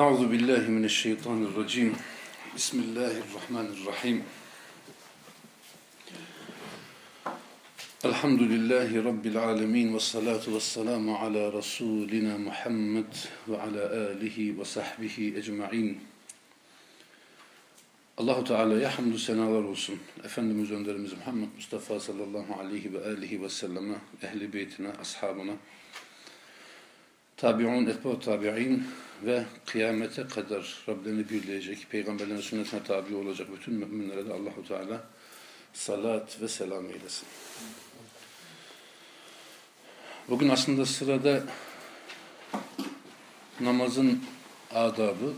Euzu billahi mineşşeytanirracim. Bismillahirrahmanirrahim. Elhamdülillahi rabbil alamin ve salatu vesselamu ala rasulina Muhammed ve ala alihi ve sahbihi ecmaîn. Allahu Teala'ya hamdü senalar olsun. Efendimiz Önderimiz Muhammed Mustafa sallallahu aleyhi ve alihi ve selleme, ehli beytine, ashabına, tabi'un, etba'u tabi'in ve kıyamete kadar Rablerini birleyecek, peygamberlerin sünnetine tabi olacak bütün müminlere de Allahu Teala salat ve selam eylesin. Bugün aslında sırada namazın adabı,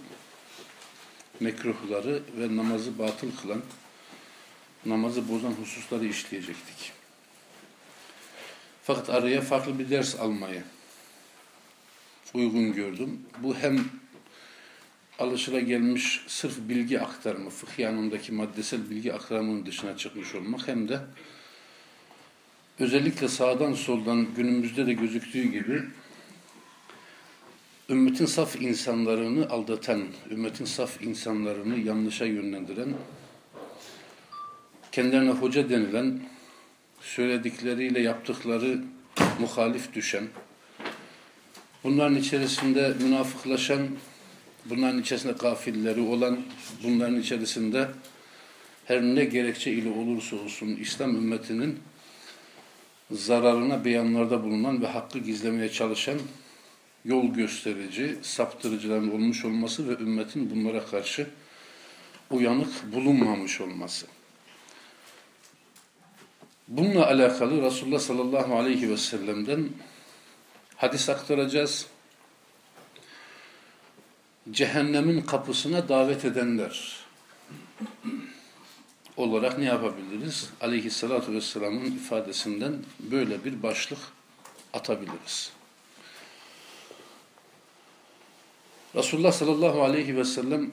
mekruhları ve namazı batıl kılan, namazı bozan hususları işleyecektik. Fakat araya farklı bir ders almayı uygun gördüm. Bu hem alışılagelmiş sırf bilgi aktarımı, fıkıh yanındaki maddesel bilgi aktarımının dışına çıkmış olmak hem de özellikle sağdan soldan günümüzde de gözüktüğü gibi ümmetin saf insanlarını aldatan, ümmetin saf insanlarını yanlışa yönlendiren, kendilerine hoca denilen, söyledikleriyle yaptıkları muhalif düşen, bunların içerisinde münafıklaşan, bunların içerisinde kafirleri olan, bunların içerisinde her ne gerekçe ile olursa olsun İslam ümmetinin zararına beyanlarda bulunan ve hakkı gizlemeye çalışan yol gösterici, saptırıcıların olmuş olması ve ümmetin bunlara karşı uyanık bulunmamış olması. Bununla alakalı Resulullah sallallahu aleyhi ve sellem'den hadis aktaracağız. Cehennemin kapısına davet edenler olarak ne yapabiliriz? Aleyhissalatu vesselamın ifadesinden böyle bir başlık atabiliriz. Resulullah sallallahu aleyhi ve sellem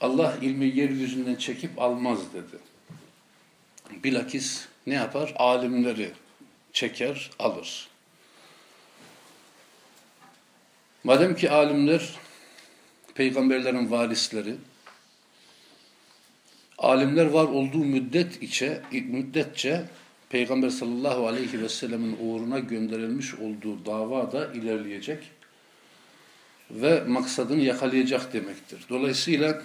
Allah ilmi yeryüzünden çekip almaz dedi. Bilakis ne yapar? Alimleri çeker, alır. Madem ki alimler peygamberlerin varisleri alimler var olduğu müddet içe müddetçe Peygamber sallallahu aleyhi ve sellemin uğruna gönderilmiş olduğu dava da ilerleyecek ve maksadını yakalayacak demektir. Dolayısıyla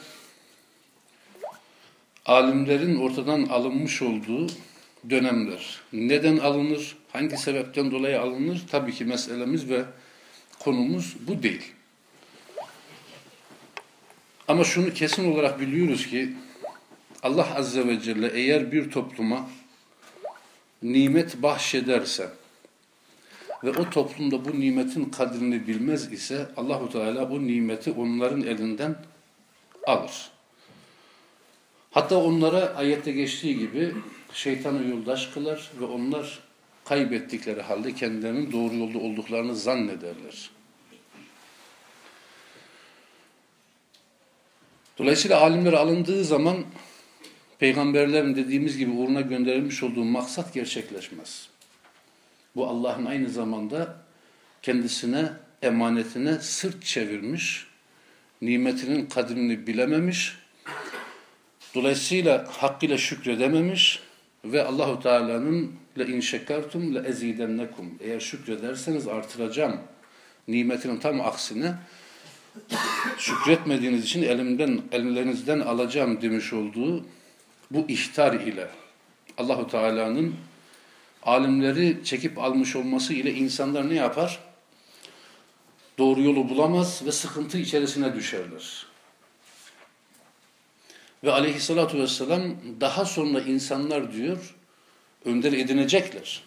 alimlerin ortadan alınmış olduğu dönemler neden alınır, hangi sebepten dolayı alınır tabii ki meselemiz ve konumuz bu değil. Ama şunu kesin olarak biliyoruz ki Allah Azze ve Celle eğer bir topluma nimet bahşederse ve o toplumda bu nimetin kadrini bilmez ise Allahu Teala bu nimeti onların elinden alır. Hatta onlara ayette geçtiği gibi şeytanı yoldaş kılar ve onlar kaybettikleri halde kendilerinin doğru yolda olduklarını zannederler. Dolayısıyla alimler alındığı zaman peygamberlerin dediğimiz gibi uğruna gönderilmiş olduğu maksat gerçekleşmez. Bu Allah'ın aynı zamanda kendisine, emanetine sırt çevirmiş, nimetinin kadrini bilememiş, dolayısıyla hakkıyla şükredememiş ve Allahu Teala'nın le in şekertum le ezidennekum eğer şükrederseniz artıracağım nimetinin tam aksine şükretmediğiniz için elimden ellerinizden alacağım demiş olduğu bu ihtar ile Allahu Teala'nın alimleri çekip almış olması ile insanlar ne yapar? Doğru yolu bulamaz ve sıkıntı içerisine düşerler. Ve aleyhissalatu vesselam daha sonra insanlar diyor önder edinecekler.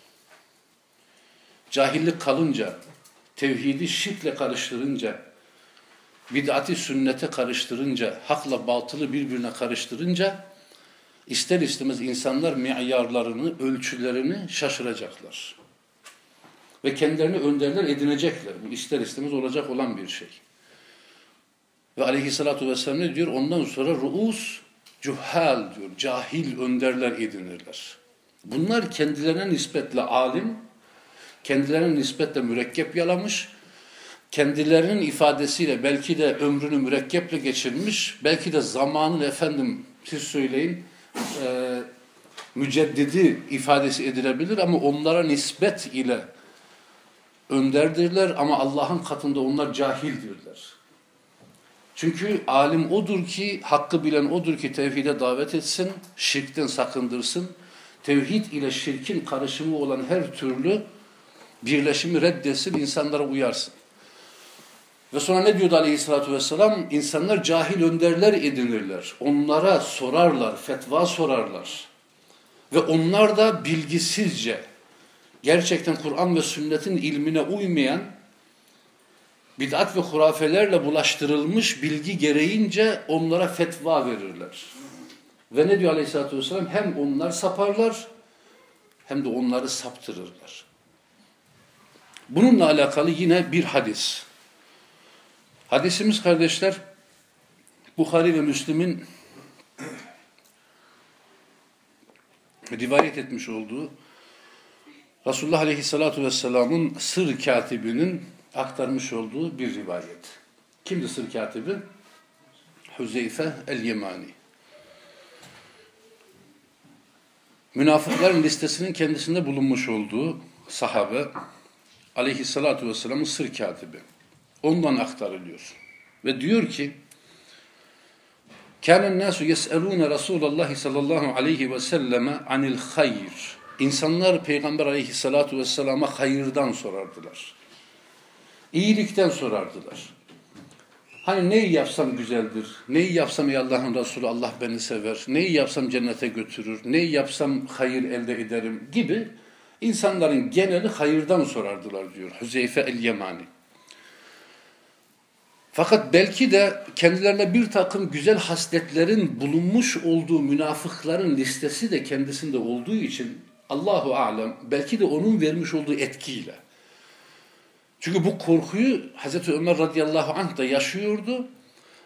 Cahillik kalınca, tevhidi şirkle karıştırınca, bid'ati sünnete karıştırınca, hakla batılı birbirine karıştırınca ister istemez insanlar miyarlarını, ölçülerini şaşıracaklar. Ve kendilerini önderler edinecekler. Bu ister istemez olacak olan bir şey. Ve aleyhissalatu vesselam ne diyor? Ondan sonra ruus cuhal diyor. Cahil önderler edinirler. Bunlar kendilerine nispetle alim, kendilerine nispetle mürekkep yalamış, kendilerinin ifadesiyle belki de ömrünü mürekkeple geçirmiş, belki de zamanın efendim siz söyleyin e, müceddidi ifadesi edilebilir ama onlara nispet ile önderdirler ama Allah'ın katında onlar cahildirler. Çünkü alim odur ki, hakkı bilen odur ki tevhide davet etsin, şirkten sakındırsın. Tevhid ile şirkin karışımı olan her türlü birleşimi reddetsin, insanlara uyarsın. Ve sonra ne diyordu aleyhissalatü vesselam? İnsanlar cahil önderler edinirler. Onlara sorarlar, fetva sorarlar. Ve onlar da bilgisizce, gerçekten Kur'an ve sünnetin ilmine uymayan, bid'at ve hurafelerle bulaştırılmış bilgi gereğince onlara fetva verirler. Ve ne diyor aleyhissalatü vesselam? Hem onlar saparlar, hem de onları saptırırlar. Bununla alakalı yine bir hadis. Hadisimiz kardeşler, Bukhari ve Müslim'in rivayet etmiş olduğu Resulullah Aleyhisselatü Vesselam'ın sır katibinin aktarmış olduğu bir rivayet. Kimdi sır katibi? Hüzeyfe el-Yemani. münafıkların listesinin kendisinde bulunmuş olduğu sahabe aleyhissalatu vesselamın sır katibi. Ondan aktarılıyor. Ve diyor ki Kâlen nâsu yes'elûne Rasûlallah sallallahu aleyhi ve selleme anil hayr. İnsanlar Peygamber aleyhissalatu vesselama hayırdan sorardılar. İyilikten sorardılar. Hani neyi yapsam güzeldir, neyi yapsam ey Allah'ın Resulü Allah beni sever, neyi yapsam cennete götürür, neyi yapsam hayır elde ederim gibi insanların geneli hayırdan sorardılar diyor Hüzeyfe el-Yemani. Fakat belki de kendilerine bir takım güzel hasletlerin bulunmuş olduğu münafıkların listesi de kendisinde olduğu için Allahu alem belki de onun vermiş olduğu etkiyle. Çünkü bu korkuyu Hazreti Ömer radıyallahu anh da yaşıyordu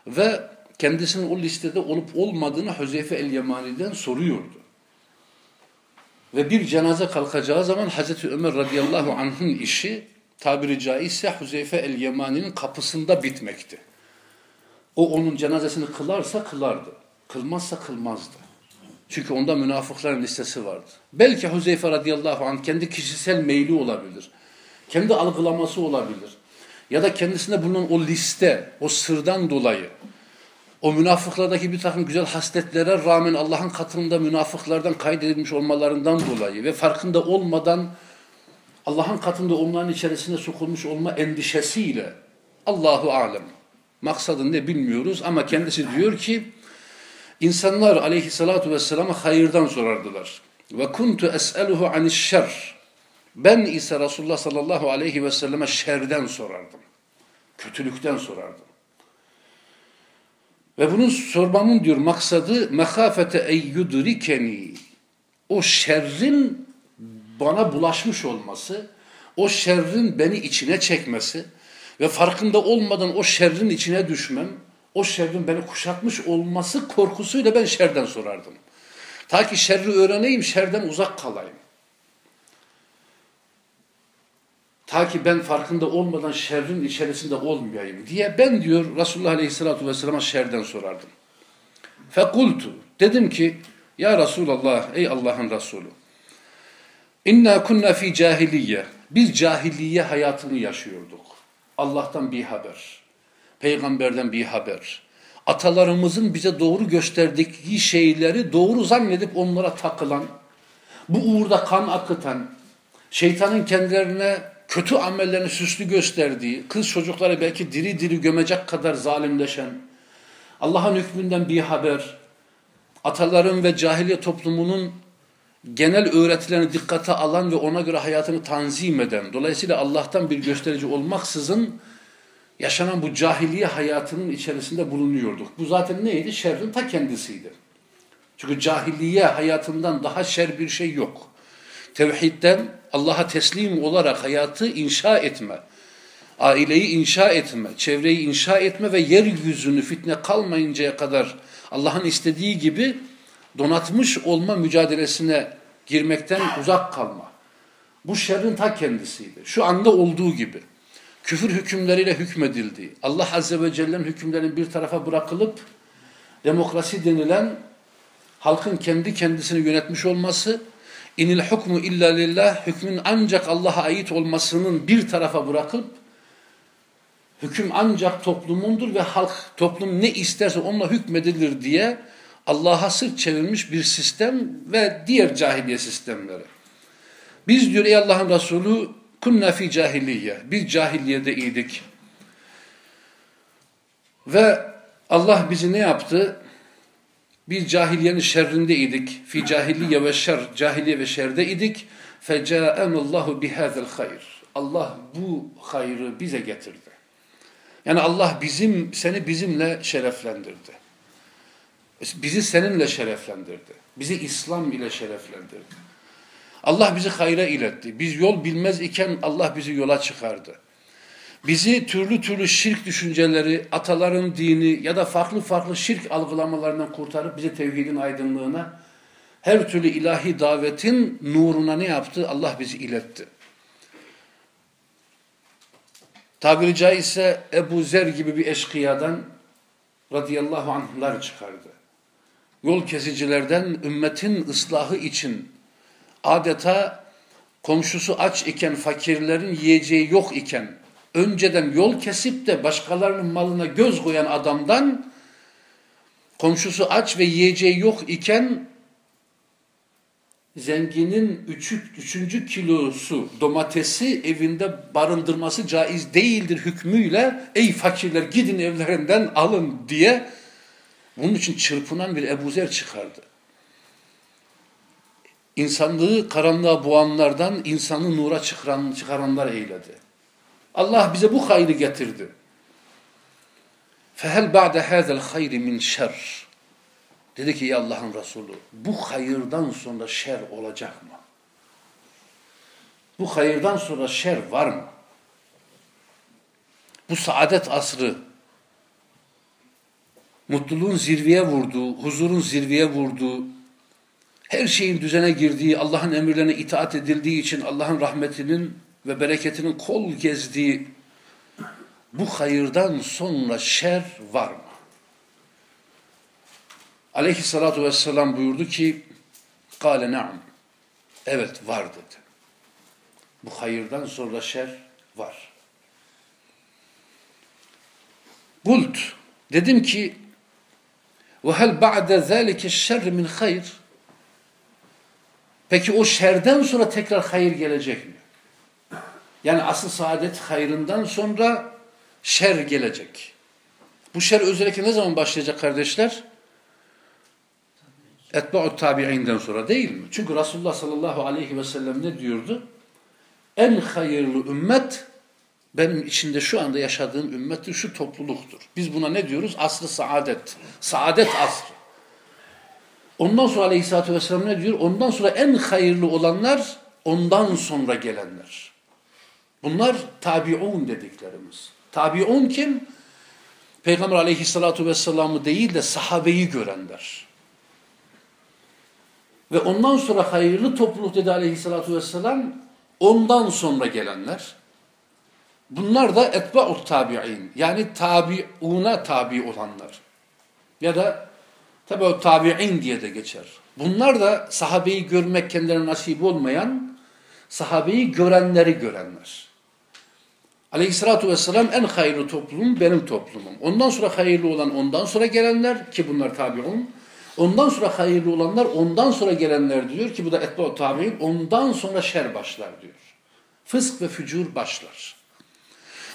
ve kendisinin o listede olup olmadığını Hüzeyfe el-Yemani'den soruyordu. Ve bir cenaze kalkacağı zaman Hazreti Ömer radıyallahu anh'ın işi tabiri caizse Hüzeyfe el-Yemani'nin kapısında bitmekti. O onun cenazesini kılarsa kılardı. Kılmazsa kılmazdı. Çünkü onda münafıkların listesi vardı. Belki Hüzeyfe radıyallahu anh kendi kişisel meyli olabilir. Kendi algılaması olabilir. Ya da kendisinde bulunan o liste, o sırdan dolayı o münafıklardaki bir takım güzel hasletlere rağmen Allah'ın katında münafıklardan kaydedilmiş olmalarından dolayı ve farkında olmadan Allah'ın katında onların içerisine sokulmuş olma endişesiyle Allahu alem. Maksadı ne bilmiyoruz ama kendisi diyor ki insanlar aleyhissalatu vesselam'a hayırdan sorardılar. Ve kuntu es'eluhu anişşer. Ben ise Resulullah sallallahu aleyhi ve selleme şerden sorardım. Kötülükten sorardım. Ve bunun sormamın diyor maksadı mehafete eyyudrikeni. O şerrin bana bulaşmış olması, o şerrin beni içine çekmesi ve farkında olmadan o şerrin içine düşmem, o şerrin beni kuşatmış olması korkusuyla ben şerden sorardım. Ta ki şerri öğreneyim, şerden uzak kalayım. Ta ki ben farkında olmadan şerrin içerisinde olmayayım diye ben diyor Resulullah Aleyhisselatü Vesselam'a şerden sorardım. Fekultu dedim ki ya Resulallah ey Allah'ın Resulü İnna kunna fi cahiliye. Biz cahiliye hayatını yaşıyorduk. Allah'tan bir haber. Peygamberden bir haber. Atalarımızın bize doğru gösterdiği şeyleri doğru zannedip onlara takılan, bu uğurda kan akıtan, şeytanın kendilerine kötü amellerini süslü gösterdiği, kız çocukları belki diri diri gömecek kadar zalimleşen, Allah'ın hükmünden bir haber, ataların ve cahiliye toplumunun genel öğretilerini dikkate alan ve ona göre hayatını tanzim eden, dolayısıyla Allah'tan bir gösterici olmaksızın yaşanan bu cahiliye hayatının içerisinde bulunuyorduk. Bu zaten neydi? Şerrin ta kendisiydi. Çünkü cahiliye hayatından daha şer bir şey yok. Tevhidden Allah'a teslim olarak hayatı inşa etme, aileyi inşa etme, çevreyi inşa etme ve yeryüzünü fitne kalmayıncaya kadar Allah'ın istediği gibi donatmış olma mücadelesine girmekten uzak kalma. Bu şerrin ta kendisiydi. Şu anda olduğu gibi. küfür hükümleriyle hükmedildi. Allah Azze ve Celle'nin hükümlerinin bir tarafa bırakılıp demokrasi denilen halkın kendi kendisini yönetmiş olması, inil hukmu illa lillah, hükmün ancak Allah'a ait olmasının bir tarafa bırakıp, hüküm ancak toplumundur ve halk toplum ne isterse onunla hükmedilir diye Allah'a sırt çevirmiş bir sistem ve diğer cahiliye sistemleri. Biz diyor ey Allah'ın Resulü kunna fi cahiliye. Biz cahiliyede idik. Ve Allah bizi ne yaptı? Biz cahiliyenin şerrinde idik. Fi cahiliye ve şer, cahiliye ve şerde idik. Feca'enallahu bihâzel hayr. Allah bu hayrı bize getirdi. Yani Allah bizim seni bizimle şereflendirdi. Bizi seninle şereflendirdi. Bizi İslam ile şereflendirdi. Allah bizi hayra iletti. Biz yol bilmez iken Allah bizi yola çıkardı. Bizi türlü türlü şirk düşünceleri, ataların dini ya da farklı farklı şirk algılamalarından kurtarıp bizi tevhidin aydınlığına, her türlü ilahi davetin nuruna ne yaptı? Allah bizi iletti. Tabiri caizse Ebu Zer gibi bir eşkıyadan radıyallahu anhlar çıkardı. Yol kesicilerden ümmetin ıslahı için adeta komşusu aç iken fakirlerin yiyeceği yok iken önceden yol kesip de başkalarının malına göz koyan adamdan komşusu aç ve yiyeceği yok iken zenginin üçü, üçüncü kilosu domatesi evinde barındırması caiz değildir hükmüyle ey fakirler gidin evlerinden alın diye bunun için çırpınan bir Ebu Zer çıkardı. İnsanlığı karanlığa boğanlardan insanı nura çıkaran, çıkaranlar eyledi. Allah bize bu hayrı getirdi. Fehel ba'de hazel hayri min şer. Dedi ki ya Allah'ın Resulü bu hayırdan sonra şer olacak mı? Bu hayırdan sonra şer var mı? Bu saadet asrı mutluluğun zirveye vurduğu, huzurun zirveye vurduğu, her şeyin düzene girdiği, Allah'ın emirlerine itaat edildiği için Allah'ın rahmetinin ve bereketinin kol gezdiği bu hayırdan sonra şer var mı? Aleyhissalatu vesselam buyurdu ki Kale naam. Evet var dedi. Bu hayırdan sonra şer var. Kult. Dedim ki ve hel ba'de zâlike şerr min hayr Peki o şerden sonra tekrar hayır gelecek mi? Yani asıl saadet hayrından sonra şer gelecek. Bu şer özellikle ne zaman başlayacak kardeşler? Etba'u tabi'inden sonra değil mi? Çünkü Resulullah sallallahu aleyhi ve sellem ne diyordu? En hayırlı ümmet benim içinde şu anda yaşadığım ümmettir, şu topluluktur. Biz buna ne diyoruz? Aslı saadet. Saadet asrı. Ondan sonra aleyhissalatü vesselam ne diyor? Ondan sonra en hayırlı olanlar ondan sonra gelenler. Bunlar tabi'un dediklerimiz. Tabi'un kim? Peygamber aleyhissalatu vesselam'ı değil de sahabeyi görenler. Ve ondan sonra hayırlı topluluk dedi aleyhissalatu vesselam ondan sonra gelenler. Bunlar da etba'ut tabi'in yani tabi'una tabi olanlar. Ya da tabi o tabi'in diye de geçer. Bunlar da sahabeyi görmek kendilerine nasip olmayan sahabeyi görenleri görenler. Aleyhissalatu vesselam en hayırlı toplum benim toplumum. Ondan sonra hayırlı olan ondan sonra gelenler ki bunlar tabi'un. Ondan sonra hayırlı olanlar ondan sonra gelenler diyor ki bu da etba tabi'in. Ondan sonra şer başlar diyor. Fısk ve fücur başlar.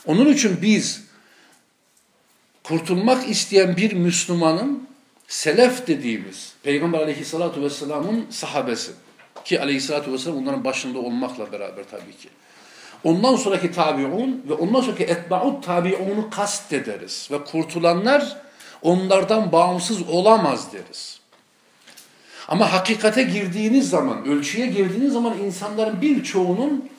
Onun için biz kurtulmak isteyen bir Müslümanın selef dediğimiz Peygamber aleyhissalatu vesselamın sahabesi ki aleyhissalatu vesselam onların başında olmakla beraber tabii ki. Ondan sonraki tabi'un ve ondan sonraki etba'ut tabi'unu kast ederiz. Ve kurtulanlar onlardan bağımsız olamaz deriz. Ama hakikate girdiğiniz zaman, ölçüye girdiğiniz zaman insanların birçoğunun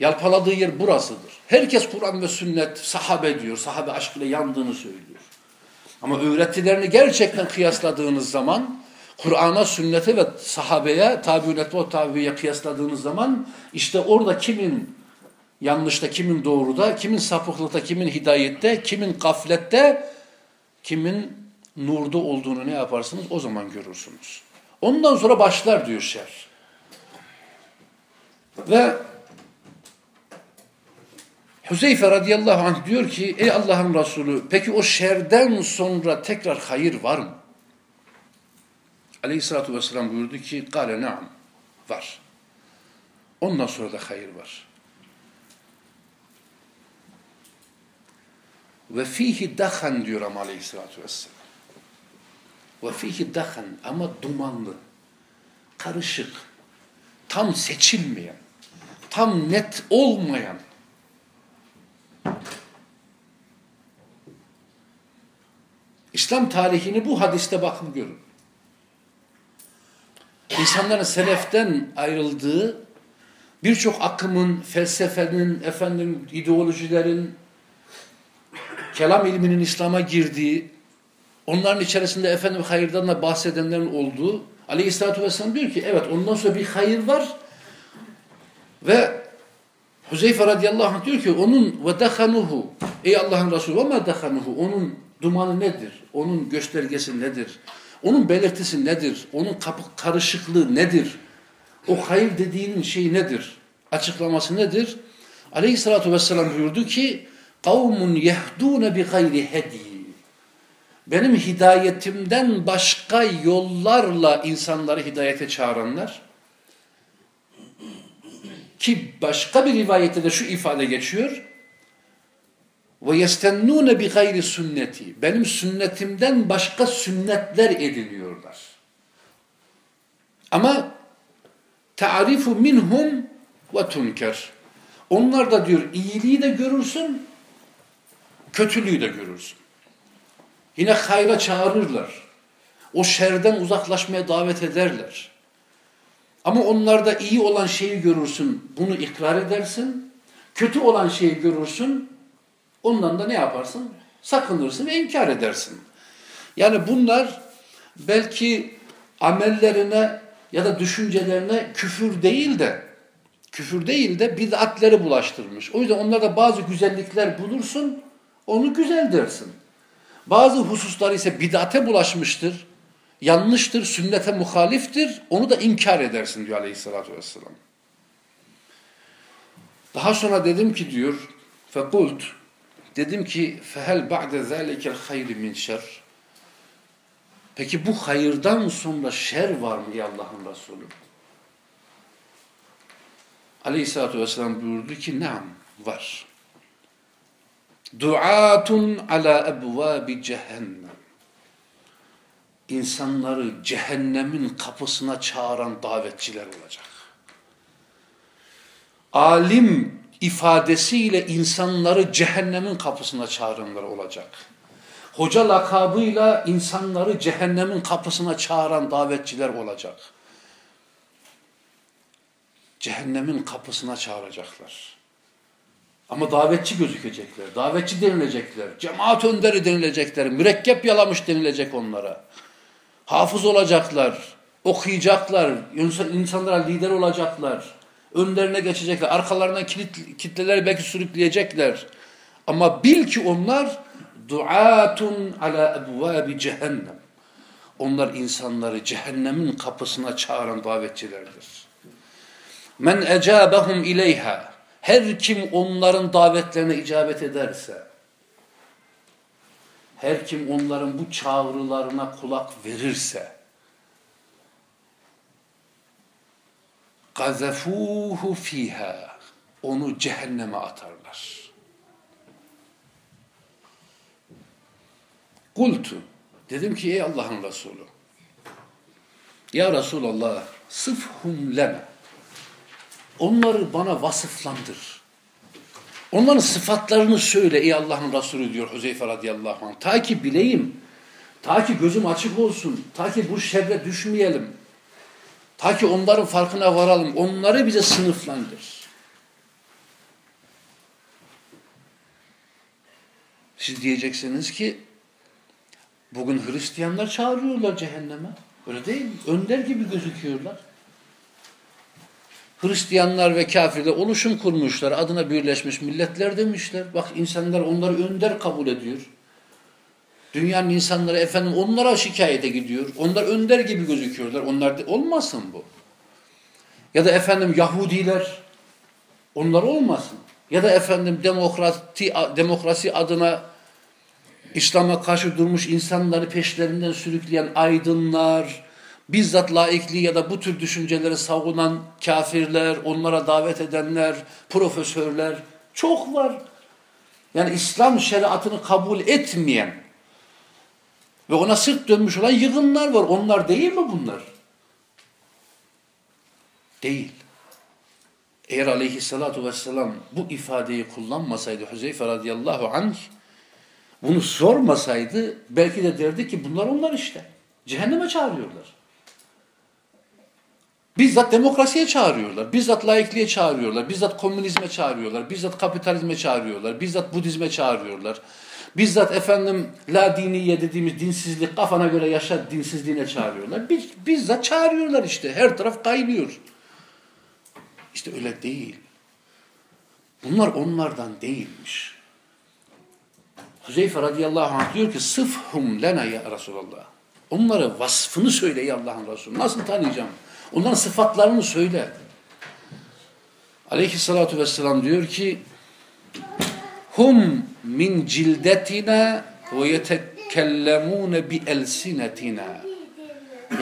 yalpaladığı yer burasıdır. Herkes Kur'an ve sünnet, sahabe diyor, sahabe aşkıyla yandığını söylüyor. Ama öğretilerini gerçekten kıyasladığınız zaman Kur'an'a, sünnete ve sahabeye, tabi'ün etme tabi'ye kıyasladığınız zaman işte orada kimin yanlışta, kimin doğruda, kimin sapıklıkta, kimin hidayette, kimin gaflette, kimin nurda olduğunu ne yaparsınız? O zaman görürsünüz. Ondan sonra başlar diyor şer. Ve Hüzeyfe radıyallahu anh diyor ki ey Allah'ın Resulü peki o şerden sonra tekrar hayır var mı? Aleyhissalatü vesselam buyurdu ki gale naam var. Ondan sonra da hayır var. Ve fihi dahan diyor ama aleyhissalatü vesselam. Ve fihi dahan ama dumanlı, karışık, tam seçilmeyen, tam net olmayan. İslam tarihini bu hadiste bakın görün. İnsanların seleften ayrıldığı birçok akımın, felsefenin, efendim ideolojilerin, kelam ilminin İslam'a girdiği, onların içerisinde efendim hayırdan da bahsedenlerin olduğu Aleyhisselatü Vesselam diyor ki evet ondan sonra bir hayır var ve Huzeyfe radıyallahu anh diyor ki onun ve dehanuhu ey Allah'ın Resulü ve ma dehanuhu onun dumanı nedir? Onun göstergesi nedir? Onun belirtisi nedir? Onun kapı karışıklığı nedir? O hayır dediğinin şeyi nedir? Açıklaması nedir? Aleyhissalatu vesselam buyurdu ki kavmun yehdûne bi gayri hedi benim hidayetimden başka yollarla insanları hidayete çağıranlar ki başka bir rivayette de şu ifade geçiyor ve yestennûne bi gayri sünneti benim sünnetimden başka sünnetler ediniyorlar. Ama ta'rifu minhum ve tunker. Onlar da diyor iyiliği de görürsün, kötülüğü de görürsün. Yine hayra çağırırlar. O şerden uzaklaşmaya davet ederler. Ama onlarda iyi olan şeyi görürsün, bunu ikrar edersin. Kötü olan şeyi görürsün, ondan da ne yaparsın? Sakınırsın ve inkar edersin. Yani bunlar belki amellerine ya da düşüncelerine küfür değil de küfür değil de bid'atleri bulaştırmış. O yüzden onlarda bazı güzellikler bulursun, onu güzel dersin. Bazı hususlar ise bid'ate bulaşmıştır, yanlıştır, sünnete muhaliftir, onu da inkar edersin diyor aleyhissalatü vesselam. Daha sonra dedim ki diyor, fekult, dedim ki fehel ba'de zâlikel hayri min şer. Peki bu hayırdan sonra şer var mı ya Allah'ın Resulü? Aleyhissalatü vesselam buyurdu ki naam var. Duatun ala ebvabi cehennem. İnsanları cehennemin kapısına çağıran davetçiler olacak. Alim ifadesiyle insanları cehennemin kapısına çağıranlar olacak. Hoca lakabıyla insanları cehennemin kapısına çağıran davetçiler olacak. Cehennemin kapısına çağıracaklar. Ama davetçi gözükecekler, davetçi denilecekler, cemaat önderi denilecekler, mürekkep yalamış denilecek onlara. Hafız olacaklar, okuyacaklar, insanlara lider olacaklar, önlerine geçecekler, arkalarından kilit, kitleleri belki sürükleyecekler. Ama bil ki onlar duatun ala ebvabi cehennem. Onlar insanları cehennemin kapısına çağıran davetçilerdir. Men ecabahum ileyha her kim onların davetlerine icabet ederse, her kim onların bu çağrılarına kulak verirse, gazefuhu fiha onu cehenneme atarlar. Kultu dedim ki ey Allah'ın Resulü ya Resulallah sıfhum lena Onları bana vasıflandır. Onların sıfatlarını söyle ey Allah'ın Resulü diyor Hüzeyfe radıyallahu anh. Ta ki bileyim, ta ki gözüm açık olsun, ta ki bu şerre düşmeyelim. Ta ki onların farkına varalım. Onları bize sınıflandır. Siz diyeceksiniz ki bugün Hristiyanlar çağırıyorlar cehenneme. Öyle değil mi? Önder gibi gözüküyorlar. Hristiyanlar ve kafirler oluşum kurmuşlar. Adına Birleşmiş Milletler demişler. Bak insanlar onları önder kabul ediyor. Dünyanın insanları efendim onlara şikayete gidiyor. Onlar önder gibi gözüküyorlar. Onlar de, olmasın bu. Ya da efendim Yahudiler onlar olmasın. Ya da efendim demokrasi, demokrasi adına İslam'a karşı durmuş insanları peşlerinden sürükleyen aydınlar, bizzat laikliği ya da bu tür düşünceleri savunan kafirler, onlara davet edenler, profesörler çok var. Yani İslam şeriatını kabul etmeyen ve ona sırt dönmüş olan yığınlar var. Onlar değil mi bunlar? Değil. Eğer aleyhissalatu vesselam bu ifadeyi kullanmasaydı Hüzeyfe radıyallahu anh bunu sormasaydı belki de derdi ki bunlar onlar işte. Cehenneme çağırıyorlar. Bizzat demokrasiye çağırıyorlar. Bizzat laikliğe çağırıyorlar. Bizzat komünizme çağırıyorlar. Bizzat kapitalizme çağırıyorlar. Bizzat Budizme çağırıyorlar. Bizzat efendim la diniye dediğimiz dinsizlik kafana göre yaşa dinsizliğine çağırıyorlar. Bizzat çağırıyorlar işte. Her taraf kaynıyor. İşte öyle değil. Bunlar onlardan değilmiş. Hüzeyfe radıyallahu anh diyor ki sıfhum lena ya Resulallah. Onlara vasfını söyle ya Allah'ın Resulü. Nasıl tanıyacağım? Onların sıfatlarını söyle. Aleyhissalatu vesselam diyor ki hum min cildetina ve yetekellemune bi elsinetina.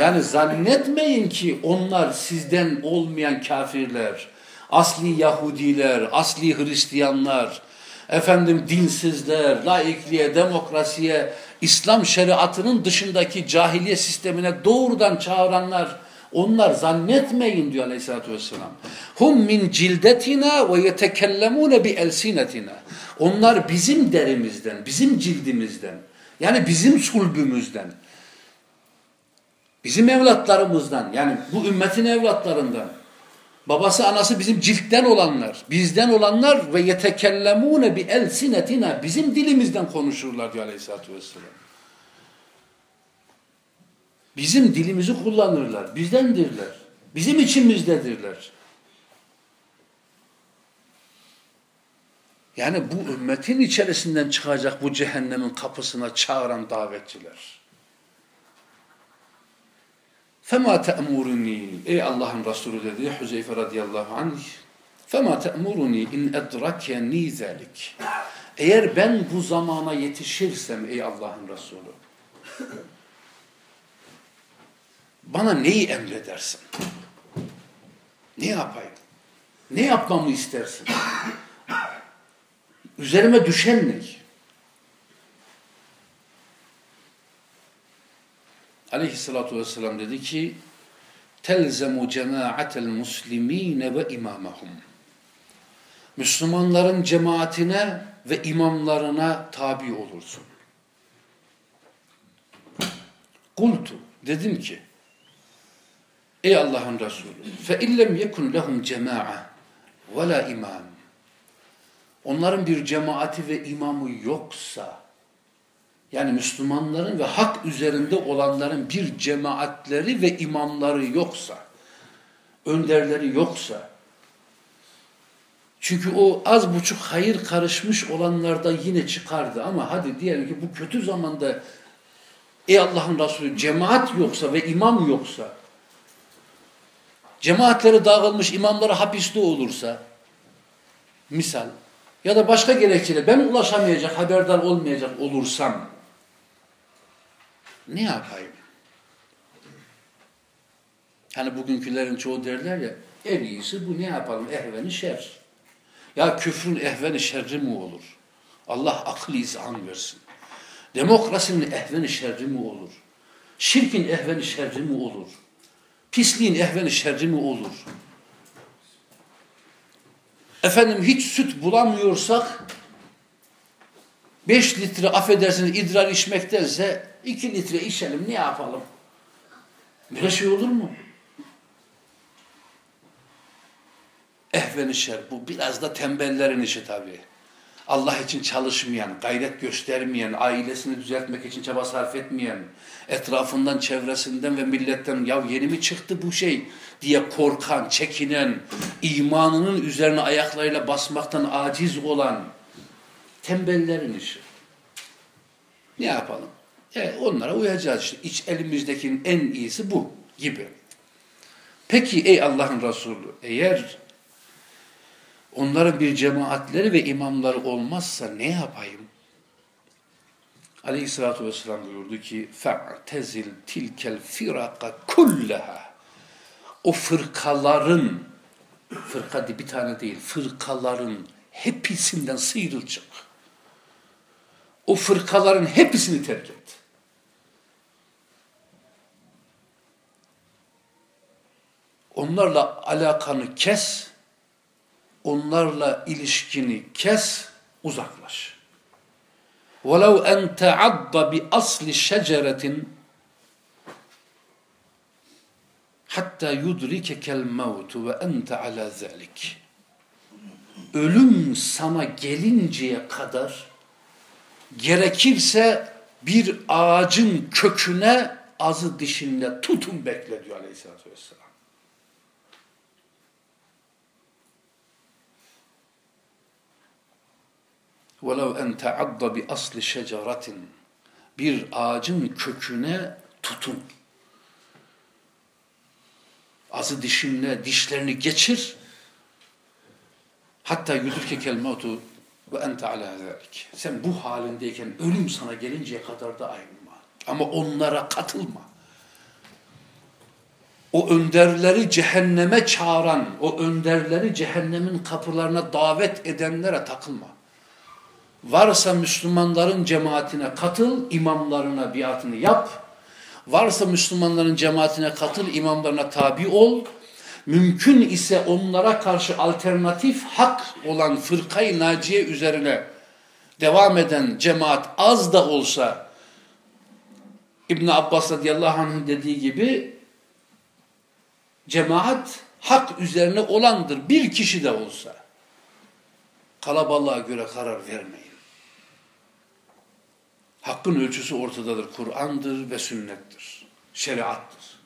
Yani zannetmeyin ki onlar sizden olmayan kafirler, asli Yahudiler, asli Hristiyanlar, efendim dinsizler, laikliğe, demokrasiye, İslam şeriatının dışındaki cahiliye sistemine doğrudan çağıranlar, onlar zannetmeyin diyor aleyhissalatü vesselam. Hum min cildetina ve yetekellemune bi elsinetina. Onlar bizim derimizden, bizim cildimizden, yani bizim sulbümüzden, bizim evlatlarımızdan, yani bu ümmetin evlatlarından, babası anası bizim ciltten olanlar, bizden olanlar ve yetekellemune bi elsinetina, bizim dilimizden konuşurlar diyor aleyhissalatü vesselam. Bizim dilimizi kullanırlar, bizdendirler, bizim içimizdedirler. Yani bu ümmetin içerisinden çıkacak bu cehennemin kapısına çağıran davetçiler. فَمَا تَأْمُرُنِي Ey Allah'ın Resulü dedi Hüzeyfe radıyallahu anh فَمَا تَأْمُرُنِي in اَدْرَكَنِي ذَلِكِ Eğer ben bu zamana yetişirsem ey Allah'ın Resulü bana neyi emredersin? Ne yapayım? Ne yapmamı istersin? Üzerime düşen ne? Aleyhissalatu vesselam dedi ki telzemu cemaatel muslimine ve imamahum. Müslümanların cemaatine ve imamlarına tabi olursun. Kultu dedim ki Ey Allah'ın Resulü fe illem yekun lehum cema'a ve la imam. Onların bir cemaati ve imamı yoksa yani Müslümanların ve hak üzerinde olanların bir cemaatleri ve imamları yoksa önderleri yoksa çünkü o az buçuk hayır karışmış olanlarda yine çıkardı. Ama hadi diyelim ki bu kötü zamanda ey Allah'ın Resulü cemaat yoksa ve imam yoksa cemaatleri dağılmış imamları hapiste olursa misal ya da başka gerekçeyle ben ulaşamayacak, haberdar olmayacak olursam ne yapayım? Hani bugünkülerin çoğu derler ya en iyisi bu ne yapalım ehveni şer. Ya küfrün ehveni şerri mi olur? Allah akıl izan versin. Demokrasinin ehveni şerri mi olur? Şirkin ehveni şerri mi olur? Pisliğin ehveni şerri mi olur? efendim hiç süt bulamıyorsak 5 litre affedersiniz idrar içmektense 2 litre içelim ne yapalım? Böyle şey olur mu? Ehven şer bu biraz da tembellerin işi tabii. Allah için çalışmayan, gayret göstermeyen, ailesini düzeltmek için çaba sarf etmeyen, etrafından, çevresinden ve milletten ya yeni mi çıktı bu şey diye korkan, çekinen, imanının üzerine ayaklarıyla basmaktan aciz olan tembellerin işi. Ne yapalım? E, onlara uyacağız işte. İç elimizdekinin en iyisi bu gibi. Peki ey Allah'ın Resulü eğer onların bir cemaatleri ve imamları olmazsa ne yapayım? Aleyhissalatü vesselam buyurdu ki fe'tezil tilkel firaka kulleha o fırkaların fırka bir tane değil fırkaların hepsinden sıyrıl. O fırkaların hepsini terk et. Onlarla alakanı kes onlarla ilişkini kes, uzaklaş. وَلَوْ أَنْ تَعَضَّ بِأَصْلِ شَجَرَةٍ hatta yudrikekel mevtu ve ente ala zalik. Ölüm sana gelinceye kadar gerekirse bir ağacın köküne azı dişinle tutun bekle diyor aleyhissalatü vesselam. وَلَوْ اَنْ تَعَضَّ بِأَصْلِ شَجَرَةٍ Bir ağacın köküne tutun. Azı dişinle dişlerini geçir. Hatta yudurkekel mevtu ve ente ala zalik. Sen bu halindeyken ölüm sana gelinceye kadar da ayrılma. Ama onlara katılma. O önderleri cehenneme çağıran, o önderleri cehennemin kapılarına davet edenlere takılma. Varsa Müslümanların cemaatine katıl, imamlarına biatını yap. Varsa Müslümanların cemaatine katıl, imamlarına tabi ol. Mümkün ise onlara karşı alternatif hak olan fırkayı naciye üzerine devam eden cemaat az da olsa İbn Abbas radıyallahu anh'ın dediği gibi cemaat hak üzerine olandır. Bir kişi de olsa. Kalabalığa göre karar vermeyin. Hakkın ölçüsü ortadadır. Kur'an'dır ve sünnettir. Şeriattır.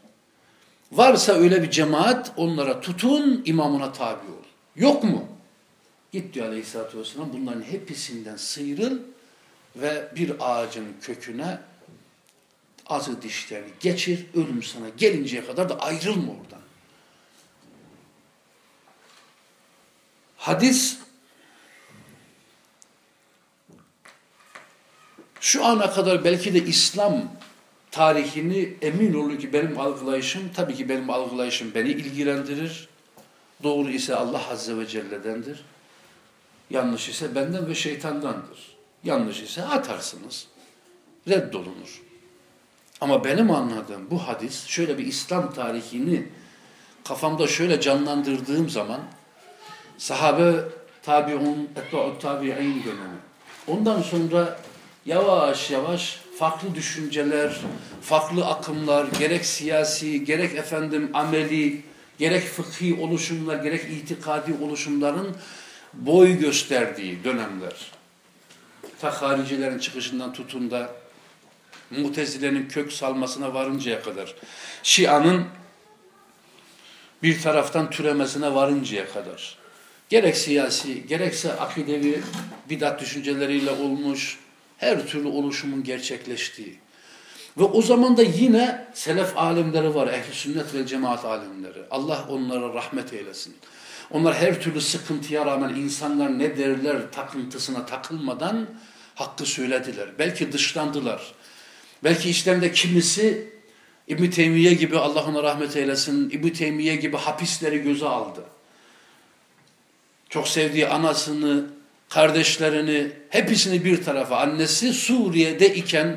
Varsa öyle bir cemaat onlara tutun, imamına tabi ol. Yok mu? Git diyor Aleyhisselatü Vesselam bunların hepsinden sıyrıl ve bir ağacın köküne azı dişlerini geçir, ölüm sana gelinceye kadar da ayrılma oradan. Hadis şu ana kadar belki de İslam tarihini emin olun ki benim algılayışım, tabii ki benim algılayışım beni ilgilendirir. Doğru ise Allah Azze ve Celle'dendir. Yanlış ise benden ve şeytandandır. Yanlış ise atarsınız. Reddolunur. Ama benim anladığım bu hadis şöyle bir İslam tarihini kafamda şöyle canlandırdığım zaman sahabe tabiun, etba'u tabi'in dönemi. Ondan sonra yavaş yavaş farklı düşünceler, farklı akımlar, gerek siyasi, gerek efendim ameli, gerek fıkhi oluşumlar, gerek itikadi oluşumların boy gösterdiği dönemler. Ta haricilerin çıkışından tutun da mutezilenin kök salmasına varıncaya kadar, Şia'nın bir taraftan türemesine varıncaya kadar, gerek siyasi, gerekse akidevi bidat düşünceleriyle olmuş, her türlü oluşumun gerçekleştiği. Ve o zaman da yine selef alimleri var, ehl sünnet ve cemaat alimleri. Allah onlara rahmet eylesin. Onlar her türlü sıkıntıya rağmen insanlar ne derler takıntısına takılmadan hakkı söylediler. Belki dışlandılar. Belki içlerinde kimisi İbn Teymiye gibi Allah ona rahmet eylesin, İbn Teymiye gibi hapisleri göze aldı. Çok sevdiği anasını, kardeşlerini, hepsini bir tarafa, annesi Suriye'de iken,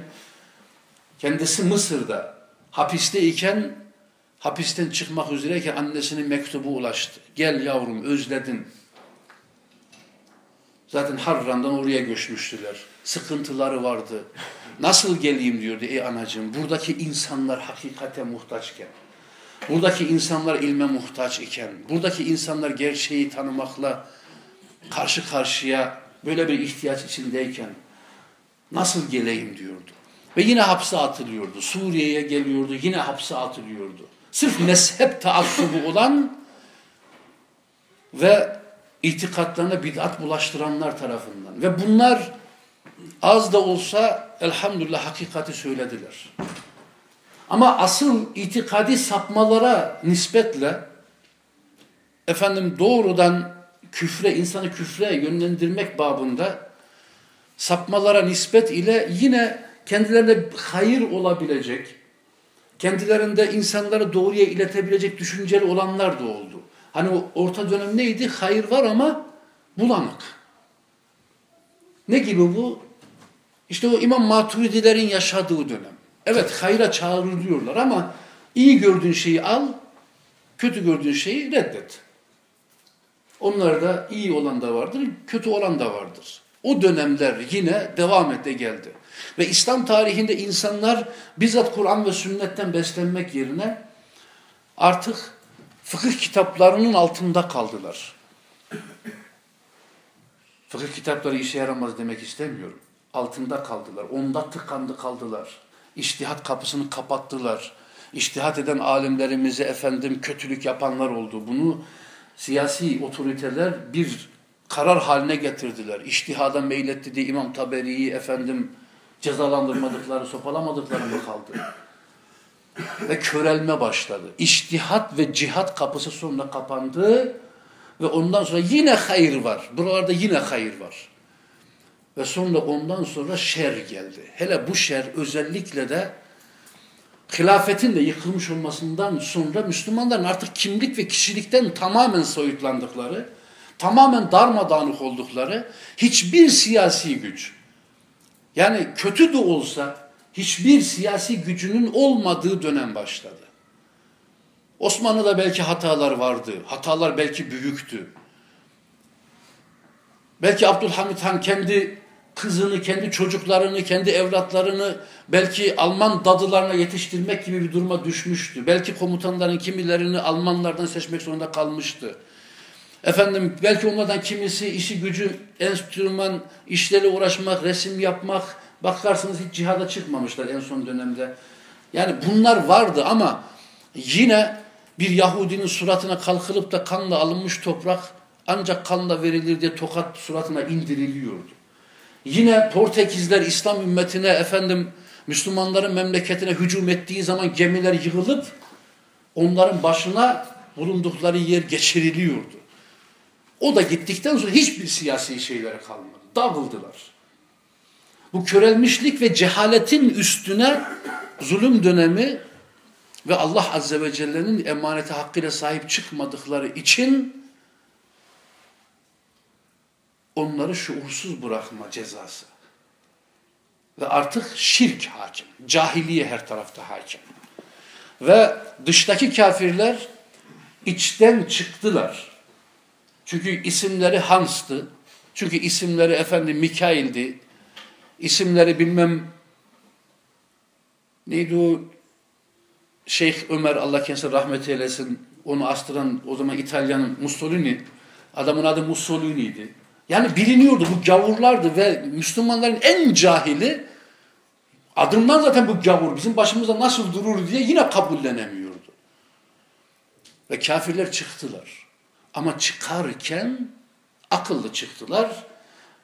kendisi Mısır'da, hapiste iken, hapisten çıkmak üzereyken annesinin mektubu ulaştı. Gel yavrum özledin. Zaten Harran'dan oraya göçmüştüler. Sıkıntıları vardı. Nasıl geleyim diyordu ey anacığım. Buradaki insanlar hakikate muhtaçken, buradaki insanlar ilme muhtaç iken, buradaki insanlar gerçeği tanımakla karşı karşıya böyle bir ihtiyaç içindeyken nasıl geleyim diyordu. Ve yine hapse atılıyordu. Suriye'ye geliyordu, yine hapse atılıyordu. Sırf mezhep taassubu olan ve itikatlarına bid'at bulaştıranlar tarafından. Ve bunlar az da olsa elhamdülillah hakikati söylediler. Ama asıl itikadi sapmalara nispetle efendim doğrudan küfre, insanı küfre yönlendirmek babında sapmalara nispet ile yine kendilerinde hayır olabilecek, kendilerinde insanları doğruya iletebilecek düşünceli olanlar da oldu. Hani o orta dönem neydi? Hayır var ama bulanık. Ne gibi bu? İşte o İmam Maturidilerin yaşadığı dönem. Evet hayra çağrılıyorlar ama iyi gördüğün şeyi al, kötü gördüğün şeyi reddet. Onlarda iyi olan da vardır, kötü olan da vardır. O dönemler yine devam ette geldi. Ve İslam tarihinde insanlar bizzat Kur'an ve sünnetten beslenmek yerine artık fıkıh kitaplarının altında kaldılar. Fıkıh kitapları işe yaramaz demek istemiyorum. Altında kaldılar. Onda tıkandı kaldılar. İştihat kapısını kapattılar. İştihat eden alimlerimize efendim kötülük yapanlar oldu. Bunu siyasi otoriteler bir karar haline getirdiler. İştihada meyletti diye İmam Taberi'yi efendim cezalandırmadıkları, sopalamadıkları mı kaldı? Ve körelme başladı. İştihat ve cihat kapısı sonra kapandı ve ondan sonra yine hayır var. Buralarda yine hayır var. Ve sonra ondan sonra şer geldi. Hele bu şer özellikle de hilafetin de yıkılmış olmasından sonra Müslümanların artık kimlik ve kişilikten tamamen soyutlandıkları, tamamen darmadağınık oldukları hiçbir siyasi güç, yani kötü de olsa hiçbir siyasi gücünün olmadığı dönem başladı. Osmanlı'da belki hatalar vardı, hatalar belki büyüktü. Belki Abdülhamit Han kendi kızını, kendi çocuklarını, kendi evlatlarını belki Alman dadılarına yetiştirmek gibi bir duruma düşmüştü. Belki komutanların kimilerini Almanlardan seçmek zorunda kalmıştı. Efendim belki onlardan kimisi işi gücü, enstrüman işleri uğraşmak, resim yapmak, bakarsınız hiç cihada çıkmamışlar en son dönemde. Yani bunlar vardı ama yine bir Yahudinin suratına kalkılıp da kanla alınmış toprak ancak kanla verilir diye tokat suratına indiriliyordu. Yine Portekizler İslam ümmetine efendim Müslümanların memleketine hücum ettiği zaman gemiler yığılıp onların başına bulundukları yer geçiriliyordu. O da gittikten sonra hiçbir siyasi şeylere kalmadı. Dağıldılar. Bu körelmişlik ve cehaletin üstüne zulüm dönemi ve Allah Azze ve Celle'nin emanete hakkıyla sahip çıkmadıkları için onları şuursuz bırakma cezası. Ve artık şirk hakim. Cahiliye her tarafta hakim. Ve dıştaki kafirler içten çıktılar. Çünkü isimleri Hans'tı. Çünkü isimleri efendim Mikail'di. İsimleri bilmem neydi o Şeyh Ömer Allah kendisine rahmet eylesin onu astıran o zaman İtalyanın Mussolini adamın adı Mussolini'ydi. Yani biliniyordu bu gavurlardı ve Müslümanların en cahili adından zaten bu gavur bizim başımızda nasıl durur diye yine kabullenemiyordu. Ve kafirler çıktılar. Ama çıkarken akıllı çıktılar.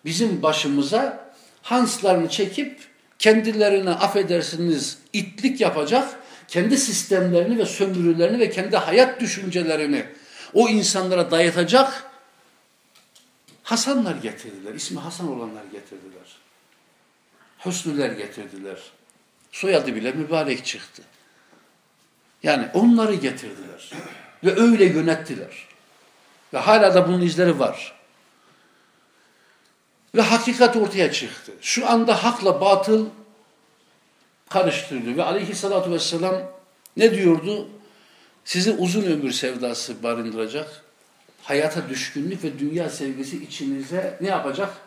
Bizim başımıza Hanslarını çekip kendilerine affedersiniz itlik yapacak, kendi sistemlerini ve sömürülerini ve kendi hayat düşüncelerini o insanlara dayatacak Hasanlar getirdiler. İsmi Hasan olanlar getirdiler. Hüsnüler getirdiler. Soyadı bile mübarek çıktı. Yani onları getirdiler. Ve öyle yönettiler. Ve hala da bunun izleri var. Ve hakikat ortaya çıktı. Şu anda hakla batıl karıştırılıyor. Ve aleyhissalatü vesselam ne diyordu? Sizi uzun ömür sevdası barındıracak. Hayata düşkünlük ve dünya sevgisi içinize ne yapacak?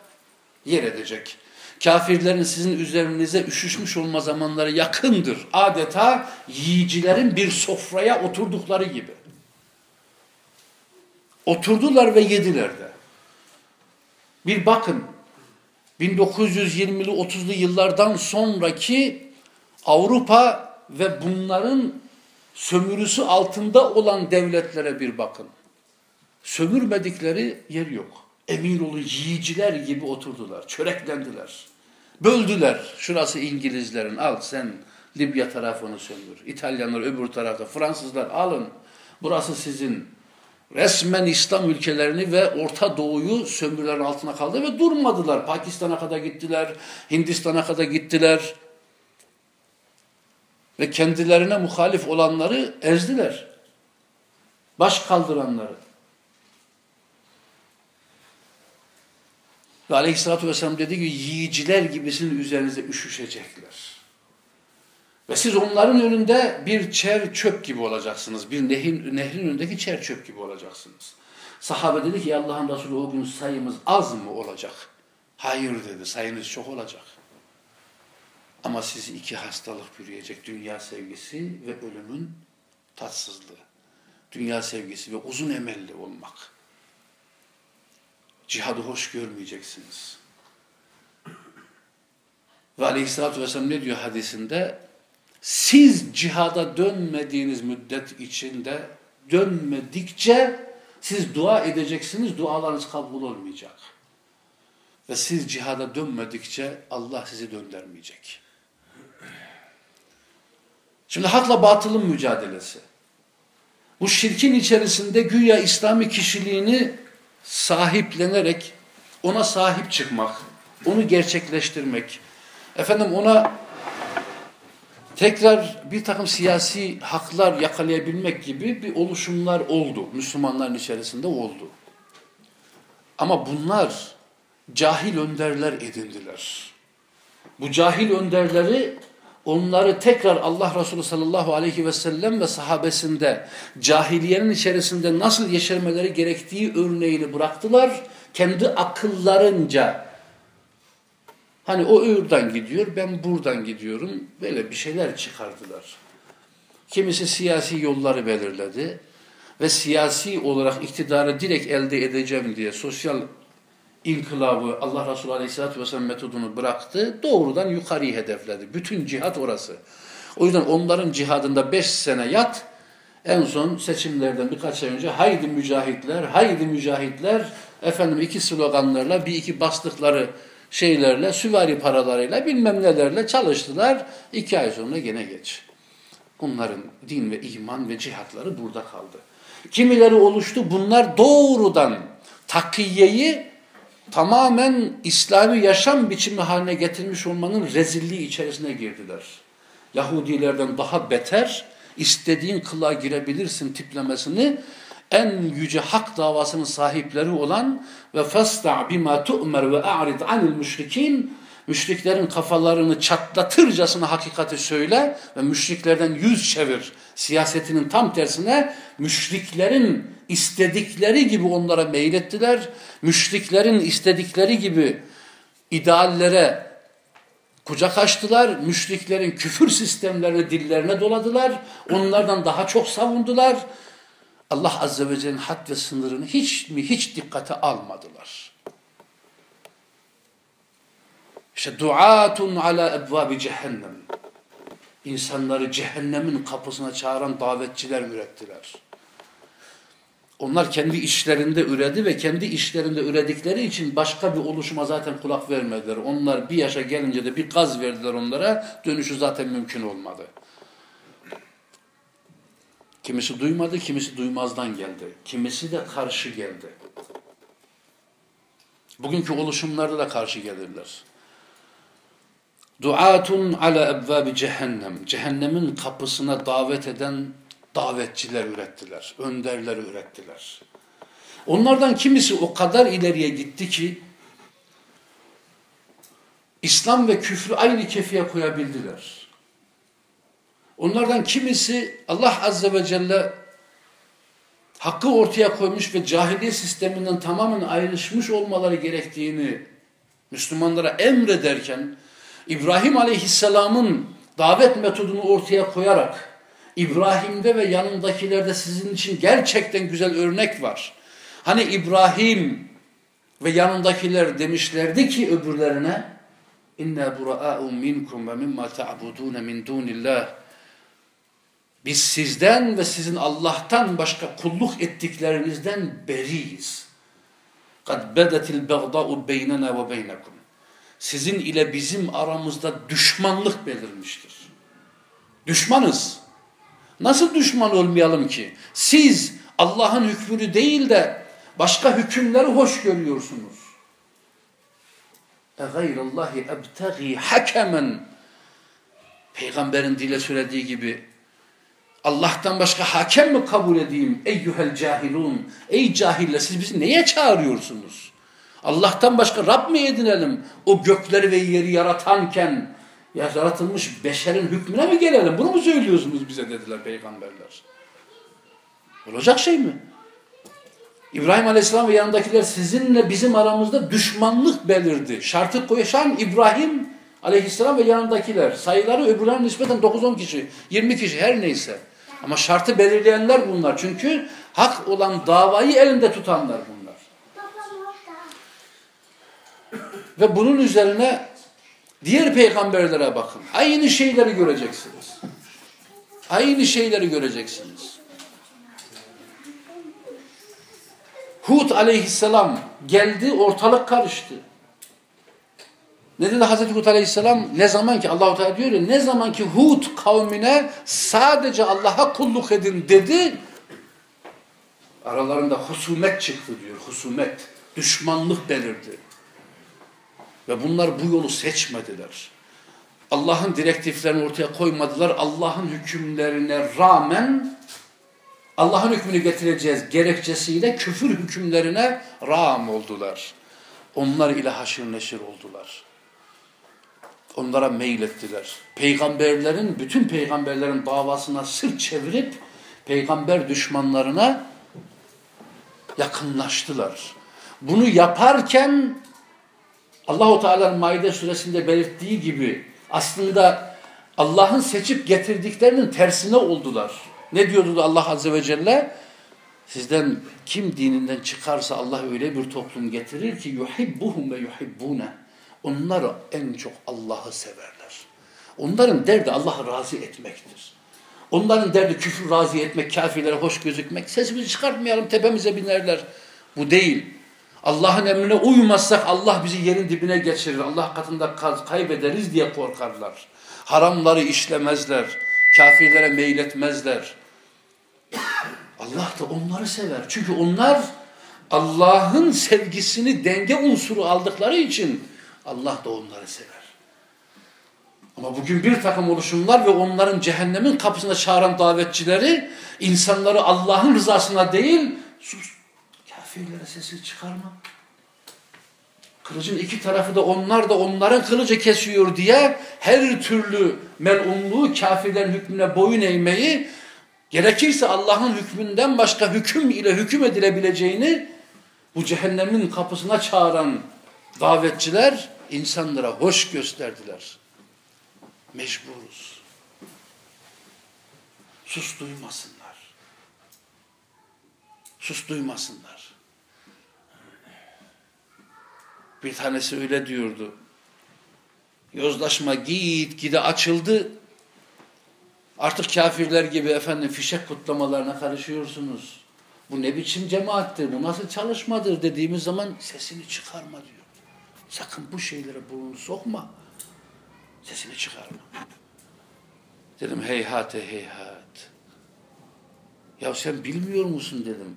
Yer edecek. Kafirlerin sizin üzerinize üşüşmüş olma zamanları yakındır. Adeta yiyicilerin bir sofraya oturdukları gibi. Oturdular ve yediler de. Bir bakın 1920'li 30'lu yıllardan sonraki Avrupa ve bunların sömürüsü altında olan devletlere bir bakın. Sömürmedikleri yer yok. Emiroğlu yiyiciler gibi oturdular, çöreklendiler. Böldüler. Şurası İngilizlerin al sen Libya tarafını sömür. İtalyanlar öbür tarafta, Fransızlar alın. Burası sizin. Resmen İslam ülkelerini ve Orta Doğu'yu sömürlerin altına kaldı ve durmadılar. Pakistan'a kadar gittiler, Hindistan'a kadar gittiler. Ve kendilerine muhalif olanları ezdiler. Baş kaldıranları. Ve aleyhissalatü vesselam dedi ki yiyiciler gibisinin üzerinize üşüşecekler. Ve siz onların önünde bir çer çöp gibi olacaksınız. Bir nehrin, nehrin önündeki çer çöp gibi olacaksınız. Sahabe dedi ki Allah'ın Resulü o gün sayımız az mı olacak? Hayır dedi sayınız çok olacak. Ama sizi iki hastalık bürüyecek. Dünya sevgisi ve ölümün tatsızlığı. Dünya sevgisi ve uzun emelli olmak. Cihadı hoş görmeyeceksiniz. Ve aleyhissalatü vesselam ne diyor hadisinde? Siz cihada dönmediğiniz müddet içinde dönmedikçe siz dua edeceksiniz, dualarınız kabul olmayacak. Ve siz cihada dönmedikçe Allah sizi döndürmeyecek. Şimdi hakla batılın mücadelesi. Bu şirkin içerisinde güya İslami kişiliğini sahiplenerek ona sahip çıkmak, onu gerçekleştirmek, efendim ona tekrar bir takım siyasi haklar yakalayabilmek gibi bir oluşumlar oldu. Müslümanların içerisinde oldu. Ama bunlar cahil önderler edindiler. Bu cahil önderleri onları tekrar Allah Resulü sallallahu aleyhi ve sellem ve sahabesinde cahiliyenin içerisinde nasıl yeşermeleri gerektiği örneğini bıraktılar. Kendi akıllarınca hani o oradan gidiyor ben buradan gidiyorum böyle bir şeyler çıkardılar. Kimisi siyasi yolları belirledi ve siyasi olarak iktidarı direkt elde edeceğim diye sosyal inkılabı Allah Resulü Aleyhisselatü Vesselam metodunu bıraktı. Doğrudan yukarıyı hedefledi. Bütün cihat orası. O yüzden onların cihadında beş sene yat. En son seçimlerden birkaç ay önce haydi mücahitler, haydi mücahitler efendim iki sloganlarla bir iki bastıkları şeylerle, süvari paralarıyla bilmem nelerle çalıştılar. İki ay sonra gene geç. Bunların din ve iman ve cihatları burada kaldı. Kimileri oluştu. Bunlar doğrudan takiyeyi tamamen İslami yaşam biçimi haline getirmiş olmanın rezilliği içerisine girdiler. Yahudilerden daha beter, istediğin kılığa girebilirsin tiplemesini en yüce hak davasının sahipleri olan ve fasta bima tu'mer ve a'rid anil müşrikin müşriklerin kafalarını çatlatırcasına hakikati söyle ve müşriklerden yüz çevir. Siyasetinin tam tersine müşriklerin istedikleri gibi onlara meylettiler. Müşriklerin istedikleri gibi ideallere kucak açtılar. Müşriklerin küfür sistemlerini dillerine doladılar. Onlardan daha çok savundular. Allah Azze ve Celle'nin had ve sınırını hiç mi hiç dikkate almadılar. İşte duatun ala ebvabi cehennem. İnsanları cehennemin kapısına çağıran davetçiler ürettiler. Onlar kendi işlerinde üredi ve kendi işlerinde üredikleri için başka bir oluşuma zaten kulak vermediler. Onlar bir yaşa gelince de bir gaz verdiler onlara. Dönüşü zaten mümkün olmadı. Kimisi duymadı, kimisi duymazdan geldi. Kimisi de karşı geldi. Bugünkü oluşumlarda da karşı gelirler. Duatun ala ebvabi cehennem. Cehennemin kapısına davet eden davetçiler ürettiler, önderler ürettiler. Onlardan kimisi o kadar ileriye gitti ki İslam ve küfrü aynı kefiye koyabildiler. Onlardan kimisi Allah Azze ve Celle hakkı ortaya koymuş ve cahiliye sisteminden tamamen ayrışmış olmaları gerektiğini Müslümanlara emrederken İbrahim Aleyhisselam'ın davet metodunu ortaya koyarak İbrahim'de ve yanındakilerde sizin için gerçekten güzel örnek var. Hani İbrahim ve yanındakiler demişlerdi ki öbürlerine inna buraa'u minkum ve mimma ta'budun min biz sizden ve sizin Allah'tan başka kulluk ettiklerinizden beriyiz. Kad bedetil bagda'u beynena ve Sizin ile bizim aramızda düşmanlık belirmiştir. Düşmanız. Nasıl düşman olmayalım ki? Siz Allah'ın hükmünü değil de başka hükümleri hoş görüyorsunuz. اَغَيْرَ اللّٰهِ اَبْتَغِي حَكَمًا Peygamberin dile söylediği gibi Allah'tan başka hakem mi kabul edeyim? Eyyuhel cahilun. Ey cahiller siz bizi neye çağırıyorsunuz? Allah'tan başka Rab mi edinelim? O gökleri ve yeri yaratanken ya yaratılmış beşerin hükmüne mi gelelim? Bunu mu söylüyorsunuz bize dediler peygamberler. Olacak şey mi? İbrahim Aleyhisselam ve yanındakiler sizinle bizim aramızda düşmanlık belirdi. Şartı koyuşan İbrahim Aleyhisselam ve yanındakiler. Sayıları öbürlerine nispeten 9-10 kişi, 20 kişi her neyse. Ama şartı belirleyenler bunlar. Çünkü hak olan davayı elinde tutanlar bunlar. Ve bunun üzerine diğer peygamberlere bakın. Aynı şeyleri göreceksiniz. Aynı şeyleri göreceksiniz. Hud aleyhisselam geldi ortalık karıştı. Ne dedi Hazreti Hud aleyhisselam? Ne zaman ki Allah-u Teala diyor ya ne zaman ki Hud kavmine sadece Allah'a kulluk edin dedi aralarında husumet çıktı diyor. Husumet. Düşmanlık belirdi. Ve bunlar bu yolu seçmediler. Allah'ın direktiflerini ortaya koymadılar. Allah'ın hükümlerine rağmen Allah'ın hükmünü getireceğiz gerekçesiyle küfür hükümlerine rağm oldular. Onlar ile haşır neşir oldular. Onlara meylettiler. Peygamberlerin, bütün peygamberlerin davasına sırt çevirip peygamber düşmanlarına yakınlaştılar. Bunu yaparken Allahu Teala'nın Maide suresinde belirttiği gibi aslında Allah'ın seçip getirdiklerinin tersine oldular. Ne diyordu Allah Azze ve Celle? Sizden kim dininden çıkarsa Allah öyle bir toplum getirir ki yuhibbuhum ve yuhibbune. Onlar en çok Allah'ı severler. Onların derdi Allah'ı razı etmektir. Onların derdi küfür razı etmek, kafirlere hoş gözükmek. Sesimizi çıkartmayalım tepemize binerler. Bu değil. Allah'ın emrine uymazsak Allah bizi yerin dibine geçirir. Allah katında kaybederiz diye korkarlar. Haramları işlemezler. Kafirlere meyletmezler. Allah da onları sever. Çünkü onlar Allah'ın sevgisini denge unsuru aldıkları için Allah da onları sever. Ama bugün bir takım oluşumlar ve onların cehennemin kapısına çağıran davetçileri insanları Allah'ın rızasına değil kafirlere sesi çıkarma. Kılıcın iki tarafı da onlar da onların kılıcı kesiyor diye her türlü melunluğu kafirlerin hükmüne boyun eğmeyi gerekirse Allah'ın hükmünden başka hüküm ile hüküm edilebileceğini bu cehennemin kapısına çağıran davetçiler insanlara hoş gösterdiler. Mecburuz. Sus duymasınlar. Sus duymasınlar. Bir tanesi öyle diyordu. Yozlaşma git gide açıldı. Artık kafirler gibi efendim fişek kutlamalarına karışıyorsunuz. Bu ne biçim cemaattir, bu nasıl çalışmadır dediğimiz zaman sesini çıkarma diyor. Sakın bu şeylere burnunu sokma. Sesini çıkarma. Dedim heyhate heyhat. Ya sen bilmiyor musun dedim.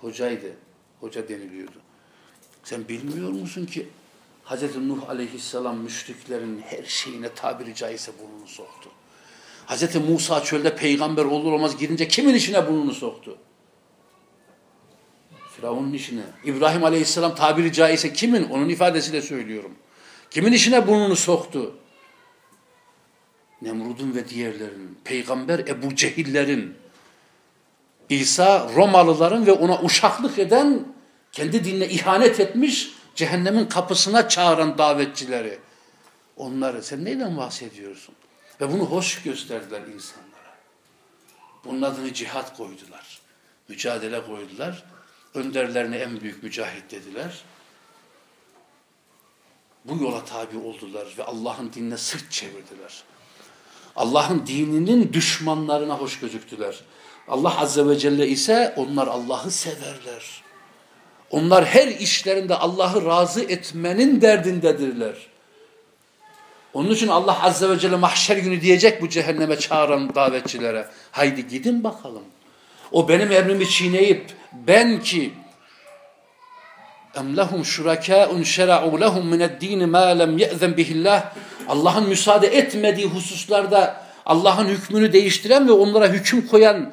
Hocaydı. Hoca deniliyordu. Sen bilmiyor musun ki Hz. Nuh aleyhisselam müşriklerin her şeyine tabiri caizse burnunu soktu. Hz. Musa çölde peygamber olur olmaz girince kimin işine burnunu soktu? Firavun'un işine. İbrahim aleyhisselam tabiri caizse kimin? Onun ifadesiyle söylüyorum. Kimin işine burnunu soktu? Nemrud'un ve diğerlerinin. Peygamber Ebu Cehillerin. İsa Romalıların ve ona uşaklık eden, kendi dinine ihanet etmiş, cehennemin kapısına çağıran davetçileri. Onları sen neyden bahsediyorsun? Ve bunu hoş gösterdiler insanlara. Bunun adını cihat koydular. Mücadele koydular. Önderlerine en büyük mücahit dediler. bu yola tabi oldular ve Allah'ın dinine sırt çevirdiler. Allah'ın dininin düşmanlarına hoş gözüktüler. Allah Azze ve Celle ise onlar Allah'ı severler. Onlar her işlerinde Allah'ı razı etmenin derdindedirler. Onun için Allah Azze ve Celle mahşer günü diyecek bu cehenneme çağıran davetçilere. Haydi gidin bakalım. O benim emrimi çiğneyip ben ki em lehum şurakâun şera'u lehum mined-dîni mâ lem ye'zen bihillah Allah'ın müsaade etmediği hususlarda Allah'ın hükmünü değiştiren ve onlara hüküm koyan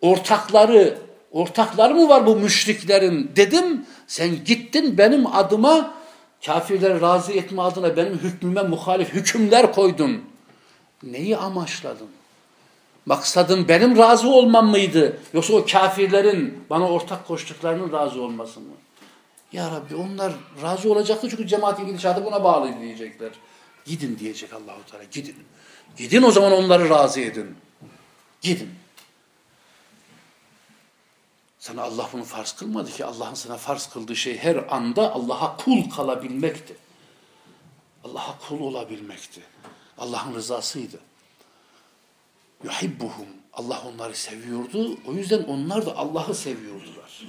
ortakları ortakları mı var bu müşriklerin dedim sen gittin benim adıma kafirleri razı etme adına benim hükmüme muhalif hükümler koydun. Neyi amaçladın? Maksadın benim razı olmam mıydı? Yoksa o kafirlerin bana ortak koştuklarının razı olması mı? Ya Rabbi onlar razı olacaktı çünkü cemaatin gidişatı buna bağlı diyecekler. Gidin diyecek Allahu Teala. Gidin. Gidin o zaman onları razı edin. Gidin. Sana Allah bunu farz kılmadı ki Allah'ın sana farz kıldığı şey her anda Allah'a kul kalabilmekti. Allah'a kul olabilmekti. Allah'ın rızasıydı. Yuhibbuhum. Allah onları seviyordu. O yüzden onlar da Allah'ı seviyordular.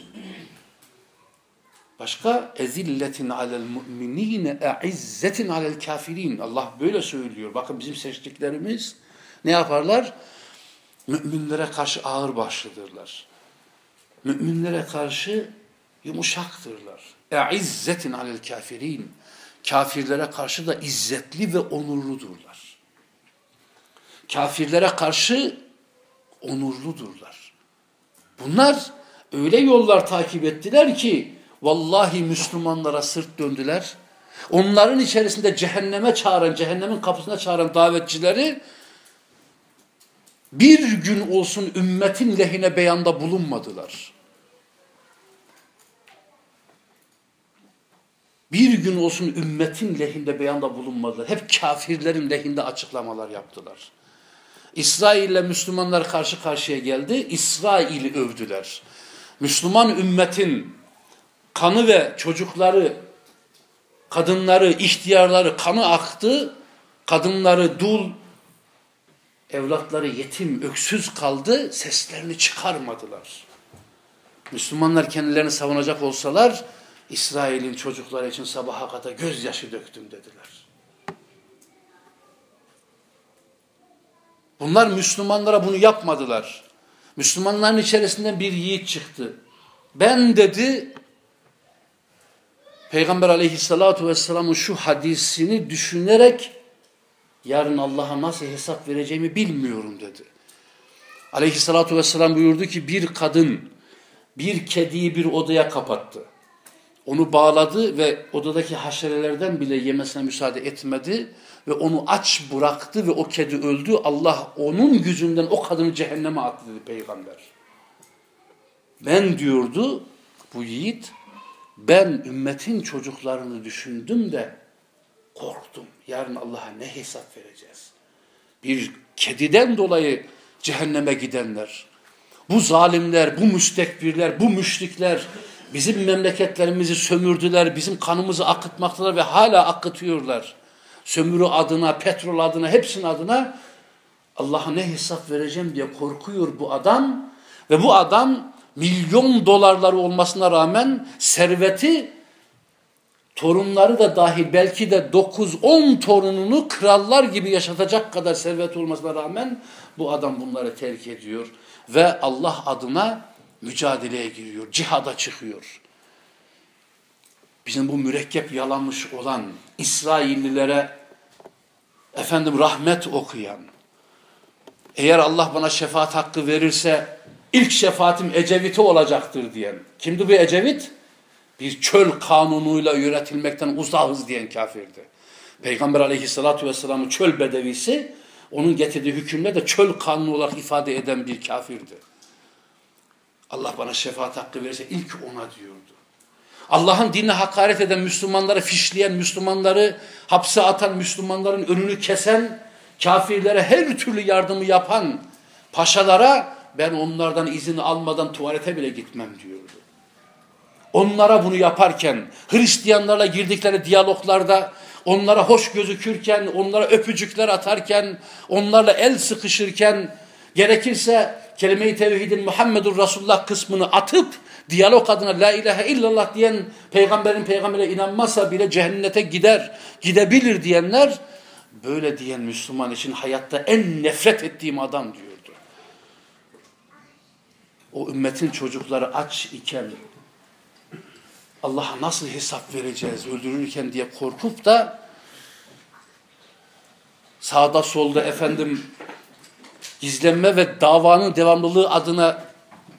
Başka ezilletin alel mu'minine e'izzetin alel kafirin. Allah böyle söylüyor. Bakın bizim seçtiklerimiz ne yaparlar? Müminlere karşı ağır başlıdırlar. Müminlere karşı yumuşaktırlar. E'izzetin alel kafirin. Kafirlere karşı da izzetli ve onurludurlar. Kafirlere karşı onurludurlar. Bunlar öyle yollar takip ettiler ki vallahi Müslümanlara sırt döndüler. Onların içerisinde cehenneme çağıran, cehennemin kapısına çağıran davetçileri bir gün olsun ümmetin lehine beyanda bulunmadılar. Bir gün olsun ümmetin lehinde beyanda bulunmadılar. Hep kafirlerin lehinde açıklamalar yaptılar. İsrail ile Müslümanlar karşı karşıya geldi. İsrail'i övdüler. Müslüman ümmetin kanı ve çocukları, kadınları, ihtiyarları kanı aktı. Kadınları dul, evlatları yetim, öksüz kaldı. Seslerini çıkarmadılar. Müslümanlar kendilerini savunacak olsalar İsrail'in çocukları için sabaha kadar gözyaşı döktüm dediler. Bunlar Müslümanlara bunu yapmadılar. Müslümanların içerisinden bir yiğit çıktı. Ben dedi Peygamber aleyhissalatu vesselamın şu hadisini düşünerek yarın Allah'a nasıl hesap vereceğimi bilmiyorum dedi. Aleyhissalatu vesselam buyurdu ki bir kadın bir kediyi bir odaya kapattı. Onu bağladı ve odadaki haşerelerden bile yemesine müsaade etmedi ve onu aç bıraktı ve o kedi öldü. Allah onun yüzünden o kadını cehenneme attı dedi peygamber. Ben diyordu bu yiğit ben ümmetin çocuklarını düşündüm de korktum. Yarın Allah'a ne hesap vereceğiz? Bir kediden dolayı cehenneme gidenler, bu zalimler, bu müstekbirler, bu müşrikler bizim memleketlerimizi sömürdüler, bizim kanımızı akıtmaktalar ve hala akıtıyorlar. Sömürü adına, petrol adına, hepsinin adına Allah'a ne hesap vereceğim diye korkuyor bu adam ve bu adam milyon dolarları olmasına rağmen serveti torunları da dahil belki de 9-10 torununu krallar gibi yaşatacak kadar servet olmasına rağmen bu adam bunları terk ediyor ve Allah adına mücadeleye giriyor, cihada çıkıyor. Bizim bu mürekkep yalanmış olan İsraillilere efendim rahmet okuyan, eğer Allah bana şefaat hakkı verirse ilk şefaatim Ecevit'e olacaktır diyen. Kimdi bu Ecevit? Bir çöl kanunuyla yönetilmekten uzağız diyen kafirdi. Peygamber aleyhissalatü vesselamın çöl bedevisi onun getirdiği hükümle de çöl kanunu olarak ifade eden bir kafirdi. Allah bana şefaat hakkı verirse ilk ona diyordu. Allah'ın dinine hakaret eden Müslümanları fişleyen, Müslümanları hapse atan, Müslümanların önünü kesen, kafirlere her türlü yardımı yapan paşalara ben onlardan izin almadan tuvalete bile gitmem diyordu. onlara bunu yaparken, Hristiyanlarla girdikleri diyaloglarda, onlara hoş gözükürken, onlara öpücükler atarken, onlarla el sıkışırken, gerekirse kelime-i tevhidin Muhammedur Resulullah kısmını atıp, diyalog adına la ilahe illallah diyen peygamberin peygambere inanmazsa bile cehennete gider, gidebilir diyenler, böyle diyen Müslüman için hayatta en nefret ettiğim adam diyordu. O ümmetin çocukları aç iken Allah'a nasıl hesap vereceğiz öldürürken diye korkup da sağda solda efendim gizlenme ve davanın devamlılığı adına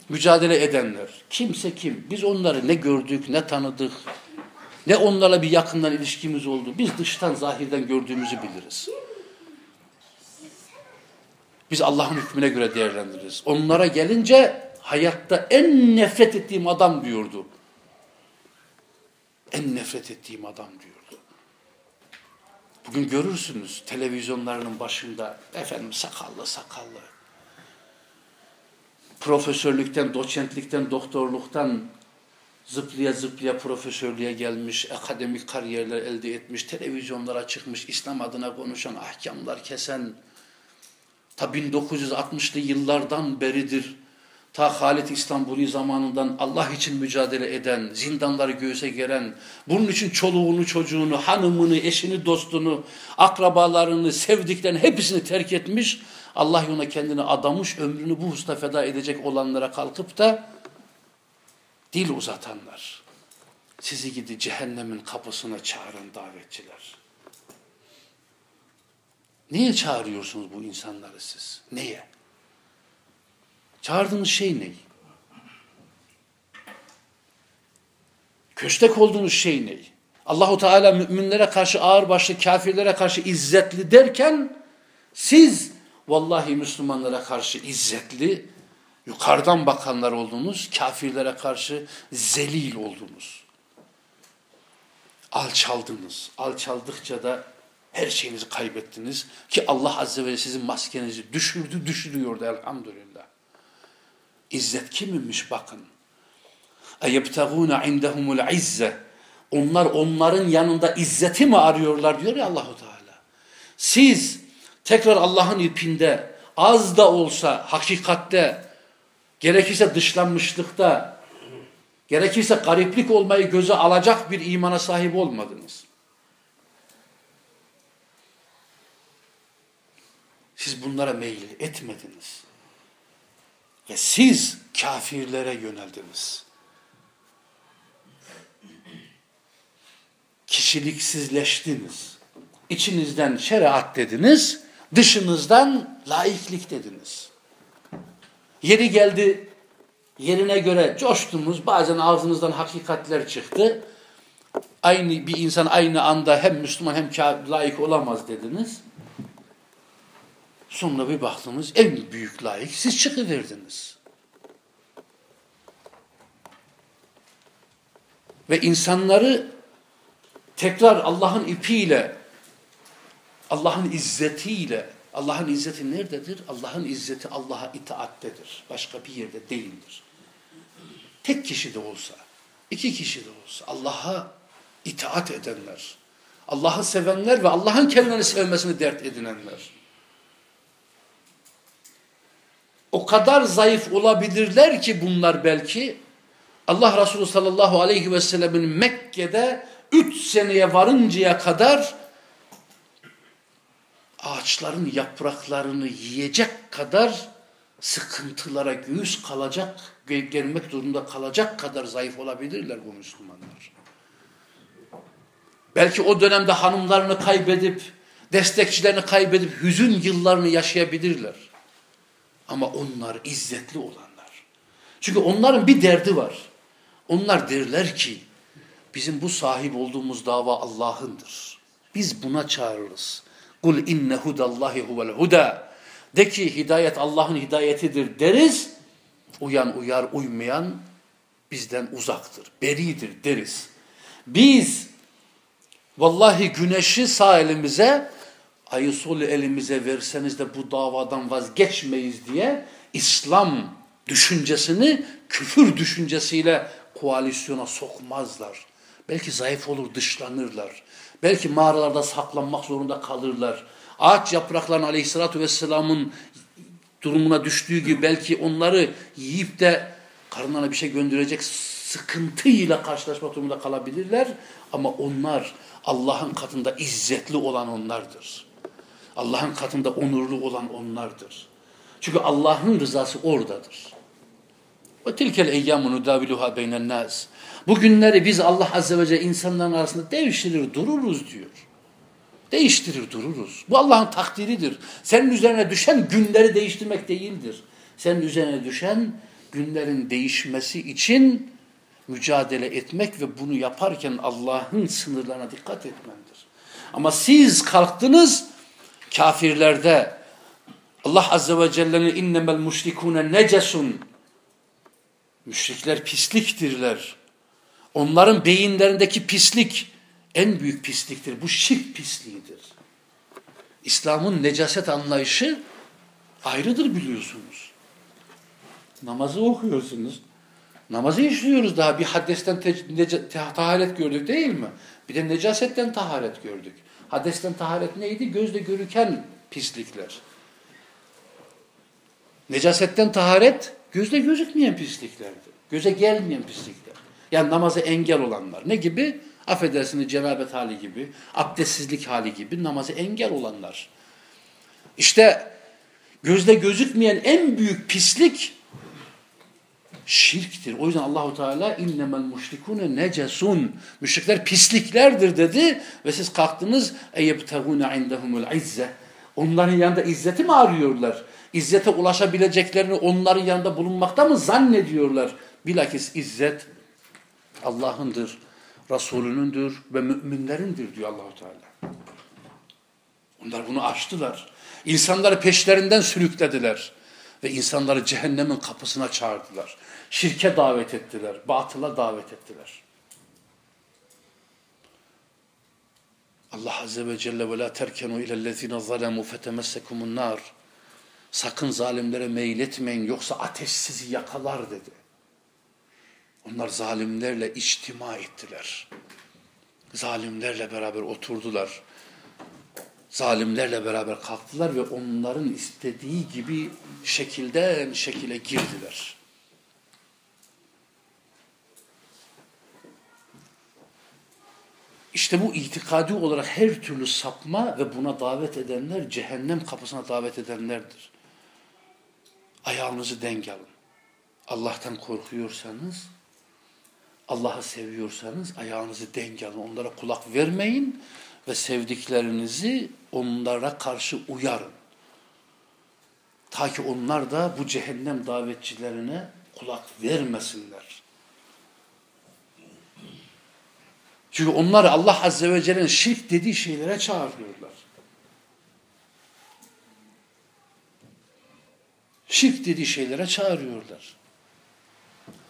mücadele edenler. Kimse kim? Biz onları ne gördük, ne tanıdık, ne onlarla bir yakından ilişkimiz oldu. Biz dıştan, zahirden gördüğümüzü biliriz. Biz Allah'ın hükmüne göre değerlendiririz. Onlara gelince hayatta en nefret ettiğim adam diyordu. En nefret ettiğim adam diyordu. Bugün görürsünüz televizyonlarının başında efendim sakallı sakallı. Profesörlükten, doçentlikten, doktorluktan zıplaya zıplaya profesörlüğe gelmiş, akademik kariyerler elde etmiş, televizyonlara çıkmış, İslam adına konuşan, ahkamlar kesen, ta 1960'lı yıllardan beridir ta Halit İstanbuli zamanından Allah için mücadele eden, zindanları göğüse geren, bunun için çoluğunu, çocuğunu, hanımını, eşini, dostunu, akrabalarını, sevdiklerini hepsini terk etmiş, Allah yoluna kendini adamış, ömrünü bu hususta feda edecek olanlara kalkıp da dil uzatanlar. Sizi gidi cehennemin kapısına çağıran davetçiler. Niye çağırıyorsunuz bu insanları siz? Neye? Çağırdığınız şey ne? Köstek olduğunuz şey ne? Allahu Teala müminlere karşı ağır başlı, kafirlere karşı izzetli derken siz vallahi Müslümanlara karşı izzetli, yukarıdan bakanlar oldunuz, kafirlere karşı zelil oldunuz. Alçaldınız. Alçaldıkça da her şeyinizi kaybettiniz ki Allah Azze ve Celle sizin maskenizi düşürdü, düşürüyordu elhamdülillah. İzzet kiminmiş bakın. اَيَبْتَغُونَ عِنْدَهُمُ الْعِزَّةِ Onlar onların yanında izzeti mi arıyorlar diyor ya Allahu Teala. Siz tekrar Allah'ın ipinde az da olsa hakikatte gerekirse dışlanmışlıkta gerekirse gariplik olmayı göze alacak bir imana sahip olmadınız. Siz bunlara meyil etmediniz. Ve siz kafirlere yöneldiniz. Kişiliksizleştiniz. İçinizden şeriat dediniz, dışınızdan laiklik dediniz. Yeri geldi, yerine göre coştunuz, bazen ağzınızdan hakikatler çıktı. Aynı bir insan aynı anda hem Müslüman hem laik olamaz dediniz. Sonra bir baktınız en büyük layık siz çıkıverdiniz. Ve insanları tekrar Allah'ın ipiyle, Allah'ın izzetiyle, Allah'ın izzeti nerededir? Allah'ın izzeti Allah'a itaattedir. Başka bir yerde değildir. Tek kişi de olsa, iki kişi de olsa Allah'a itaat edenler, Allah'ı sevenler ve Allah'ın kendilerini sevmesini dert edinenler. O kadar zayıf olabilirler ki bunlar belki Allah Resulü sallallahu aleyhi ve sellemin Mekke'de üç seneye varıncaya kadar ağaçların yapraklarını yiyecek kadar sıkıntılara göğüs kalacak, gelmek durumunda kalacak kadar zayıf olabilirler bu Müslümanlar. Belki o dönemde hanımlarını kaybedip, destekçilerini kaybedip hüzün yıllarını yaşayabilirler. Ama onlar izzetli olanlar. Çünkü onların bir derdi var. Onlar derler ki bizim bu sahip olduğumuz dava Allah'ındır. Biz buna çağırırız. Kul inne hudallahi huvel huda. De ki hidayet Allah'ın hidayetidir deriz. Uyan uyar uymayan bizden uzaktır. Beridir deriz. Biz vallahi güneşi sağ sol elimize verseniz de bu davadan vazgeçmeyiz diye İslam düşüncesini küfür düşüncesiyle koalisyona sokmazlar. Belki zayıf olur, dışlanırlar. Belki mağaralarda saklanmak zorunda kalırlar. Ağaç yapraklarının aleyhissalatü vesselamın durumuna düştüğü gibi belki onları yiyip de karınlarına bir şey gönderecek sıkıntıyla karşılaşmak durumunda kalabilirler. Ama onlar Allah'ın katında izzetli olan onlardır. Allah'ın katında onurlu olan onlardır. Çünkü Allah'ın rızası oradadır. Ve tilkel eyyamu nudaviluha beynen nas. Bu günleri biz Allah Azze ve Celle insanların arasında değiştirir dururuz diyor. Değiştirir dururuz. Bu Allah'ın takdiridir. Senin üzerine düşen günleri değiştirmek değildir. Senin üzerine düşen günlerin değişmesi için mücadele etmek ve bunu yaparken Allah'ın sınırlarına dikkat etmendir. Ama siz kalktınız kafirlerde Allah Azze ve Celle'nin innemel müşrikûne necesun müşrikler pisliktirler. Onların beyinlerindeki pislik en büyük pisliktir. Bu şirk pisliğidir. İslam'ın necaset anlayışı ayrıdır biliyorsunuz. Namazı okuyorsunuz. Namazı işliyoruz daha bir haddesten taharet gördük değil mi? Bir de necasetten taharet gördük. Haddesten taharet neydi? Gözle görüken pislikler. Necasetten taharet gözle gözükmeyen pisliklerdi. Göze gelmeyen pislikler. Yani namaza engel olanlar. Ne gibi? Affedersiniz cenabet hali gibi, abdestsizlik hali gibi namaza engel olanlar. İşte gözle gözükmeyen en büyük pislik şirktir. O yüzden Allahu Teala innemel müşrikune necesun. Müşrikler pisliklerdir dedi ve siz kalktınız eyebtagune indehumul izze. Onların yanında izzeti mi arıyorlar? İzzete ulaşabileceklerini onların yanında bulunmakta mı zannediyorlar? Bilakis izzet Allah'ındır, Resulünündür ve müminlerindir diyor Allahu Teala. Onlar bunu aştılar. İnsanları peşlerinden sürüklediler ve insanları cehennemin kapısına çağırdılar. Şirke davet ettiler, batıla davet ettiler. Allah Azze ve Celle ve la terkenu ilellezine zalemu fetemessekumun nar. Sakın zalimlere meyletmeyin yoksa ateş sizi yakalar dedi. Onlar zalimlerle içtima ettiler. Zalimlerle beraber oturdular. Zalimlerle beraber kalktılar ve onların istediği gibi şekilden şekile girdiler. İşte bu itikadi olarak her türlü sapma ve buna davet edenler cehennem kapısına davet edenlerdir. Ayağınızı denk alın. Allah'tan korkuyorsanız, Allah'ı seviyorsanız ayağınızı denk alın. Onlara kulak vermeyin ve sevdiklerinizi onlara karşı uyarın. Ta ki onlar da bu cehennem davetçilerine kulak vermesinler. Çünkü onları Allah Azze ve Celle'nin şirk dediği şeylere çağırıyorlar. Şirk dediği şeylere çağırıyorlar.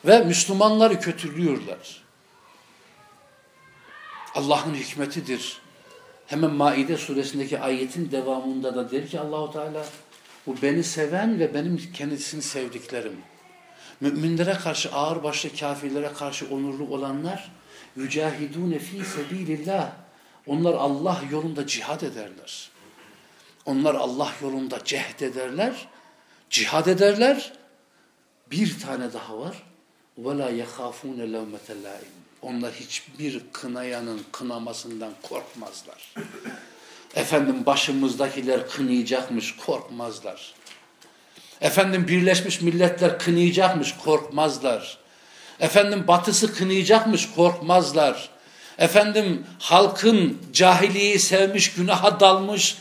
Ve Müslümanları kötülüyorlar. Allah'ın hikmetidir. Hemen Maide suresindeki ayetin devamında da der ki Allahu Teala bu beni seven ve benim kendisini sevdiklerim. Müminlere karşı ağır başlı kafirlere karşı onurlu olanlar yücahidune fi sebilillah. Onlar Allah yolunda cihad ederler. Onlar Allah yolunda cehd ederler, cihad ederler. Bir tane daha var. وَلَا يَخَافُونَ لَوْمَةَ لَائِمٍ Onlar hiçbir kınayanın kınamasından korkmazlar. Efendim başımızdakiler kınayacakmış, korkmazlar. Efendim Birleşmiş Milletler kınayacakmış, korkmazlar. Efendim batısı kınayacakmış, korkmazlar. Efendim halkın cahiliyi sevmiş, günaha dalmış,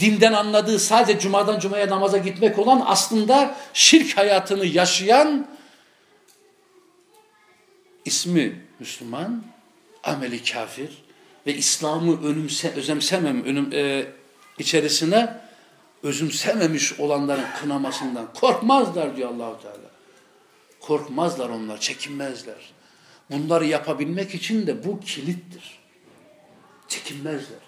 dinden anladığı sadece cumadan cumaya namaza gitmek olan aslında şirk hayatını yaşayan ismi Müslüman, ameli kafir ve İslam'ı önümse, özümsemem önüm, e, içerisine özümsememiş olanların kınamasından korkmazlar diyor Allahu Teala. Korkmazlar onlar, çekinmezler. Bunları yapabilmek için de bu kilittir. Çekinmezler.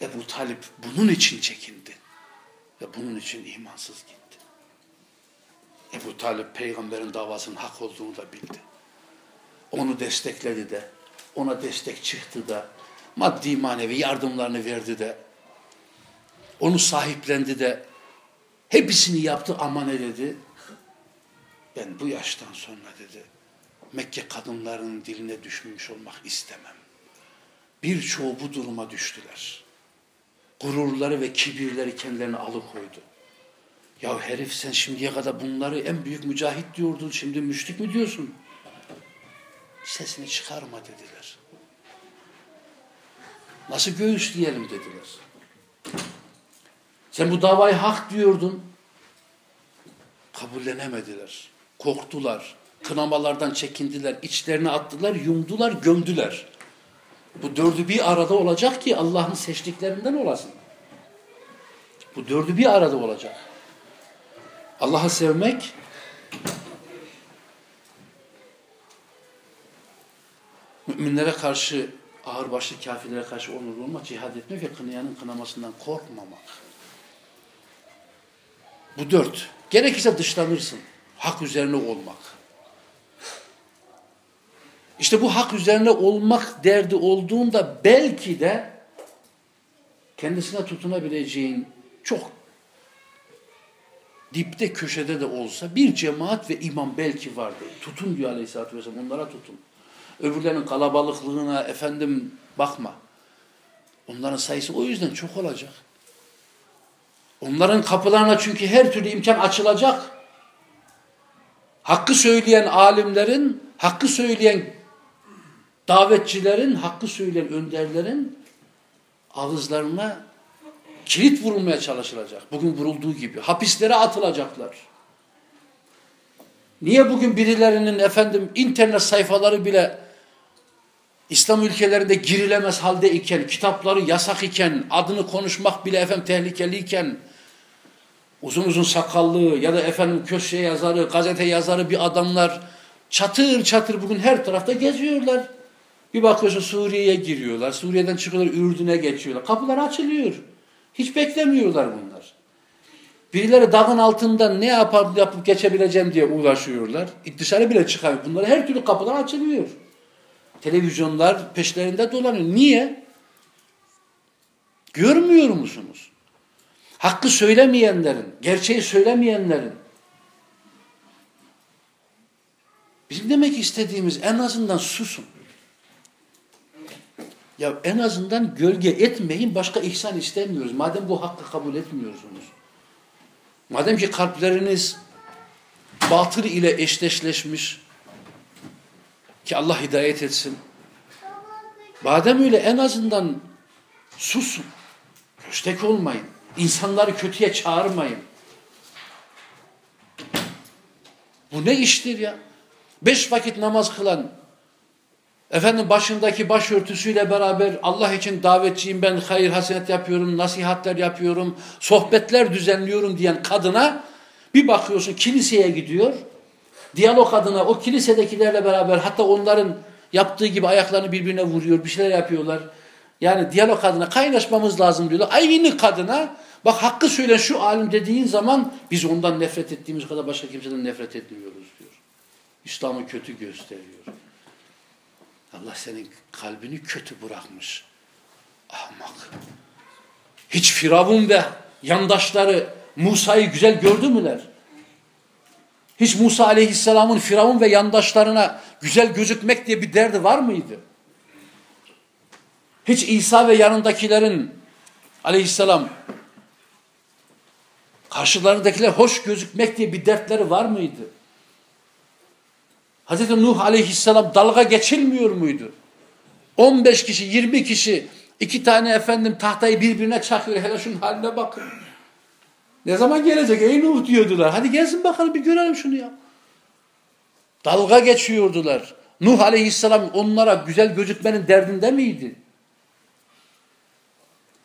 Ebu Talip bunun için çekindi. Ve bunun için imansız gitti. Ebu Talip peygamberin davasının hak olduğunu da bildi. Onu destekledi de, ona destek çıktı da, maddi manevi yardımlarını verdi de, onu sahiplendi de, hepsini yaptı aman dedi. Ben bu yaştan sonra dedi, Mekke kadınlarının diline düşmüş olmak istemem. Birçoğu bu duruma düştüler. Gururları ve kibirleri kendilerine alıkoydu. Ya herif sen şimdiye kadar bunları en büyük mücahit diyordun, şimdi müşrik mi diyorsun? Sesini çıkarma dediler. Nasıl göğüsleyelim dediler. Sen bu davayı hak diyordun. Kabullenemediler. Korktular. Kınamalardan çekindiler. içlerine attılar, yumdular, gömdüler. Bu dördü bir arada olacak ki Allah'ın seçtiklerinden olasın. Bu dördü bir arada olacak. Allah'ı sevmek müminlere karşı ağırbaşlı kafirlere karşı onurlu olmak, cihad etmek ve kınayanın kınamasından korkmamak. Bu dört. Gerekirse dışlanırsın. Hak üzerine olmak. İşte bu hak üzerine olmak derdi olduğunda belki de kendisine tutunabileceğin çok dipte köşede de olsa bir cemaat ve imam belki vardır. Tutun diyor aleyhissalatü vesselam onlara tutun. Öbürlerinin kalabalıklığına efendim bakma. Onların sayısı o yüzden çok olacak. Onların kapılarına çünkü her türlü imkan açılacak. Hakkı söyleyen alimlerin, hakkı söyleyen davetçilerin, hakkı söyleyen önderlerin ağızlarına kilit vurulmaya çalışılacak. Bugün vurulduğu gibi. Hapislere atılacaklar. Niye bugün birilerinin efendim internet sayfaları bile İslam ülkelerinde girilemez halde iken, kitapları yasak iken, adını konuşmak bile efendim tehlikeliyken, uzun uzun sakallı ya da efendim köşe yazarı, gazete yazarı bir adamlar çatır çatır bugün her tarafta geziyorlar. Bir bakıyorsun Suriye'ye giriyorlar, Suriye'den çıkıyorlar Ürdün'e geçiyorlar. Kapılar açılıyor. Hiç beklemiyorlar bunlar. Birileri dağın altından ne yapar yapıp geçebileceğim diye uğraşıyorlar. Dışarı bile çıkıyor. Bunlara her türlü kapılar açılıyor. Televizyonlar peşlerinde dolanıyor. Niye? Görmüyor musunuz? Hakkı söylemeyenlerin, gerçeği söylemeyenlerin bizim demek istediğimiz en azından susun. Ya en azından gölge etmeyin, başka ihsan istemiyoruz. Madem bu hakkı kabul etmiyorsunuz. Madem ki kalpleriniz batıl ile eşleşleşmiş ki Allah hidayet etsin. Madem öyle en azından susun. Köstek olmayın. İnsanları kötüye çağırmayın. Bu ne iştir ya? Beş vakit namaz kılan Efendim başındaki başörtüsüyle beraber Allah için davetçiyim ben hayır hasenet yapıyorum, nasihatler yapıyorum, sohbetler düzenliyorum diyen kadına bir bakıyorsun kiliseye gidiyor. Diyalog adına o kilisedekilerle beraber hatta onların yaptığı gibi ayaklarını birbirine vuruyor, bir şeyler yapıyorlar. Yani diyalog adına kaynaşmamız lazım diyorlar. Aynı kadına bak hakkı söylen şu alim dediğin zaman biz ondan nefret ettiğimiz kadar başka kimseden nefret etmiyoruz diyor. İslam'ı kötü gösteriyor. Allah senin kalbini kötü bırakmış. Ahmak. Hiç Firavun ve yandaşları Musa'yı güzel gördü müler? Hiç Musa aleyhisselamın Firavun ve yandaşlarına güzel gözükmek diye bir derdi var mıydı? Hiç İsa ve yanındakilerin aleyhisselam karşılarındakiler hoş gözükmek diye bir dertleri var mıydı? Hz. Nuh aleyhisselam dalga geçilmiyor muydu? 15 kişi, 20 kişi iki tane efendim tahtayı birbirine çakıyor. Hele şunun haline bakın. Ne zaman gelecek ey Nuh diyordular. Hadi gelsin bakalım bir görelim şunu ya. Dalga geçiyordular. Nuh aleyhisselam onlara güzel gözükmenin derdinde miydi?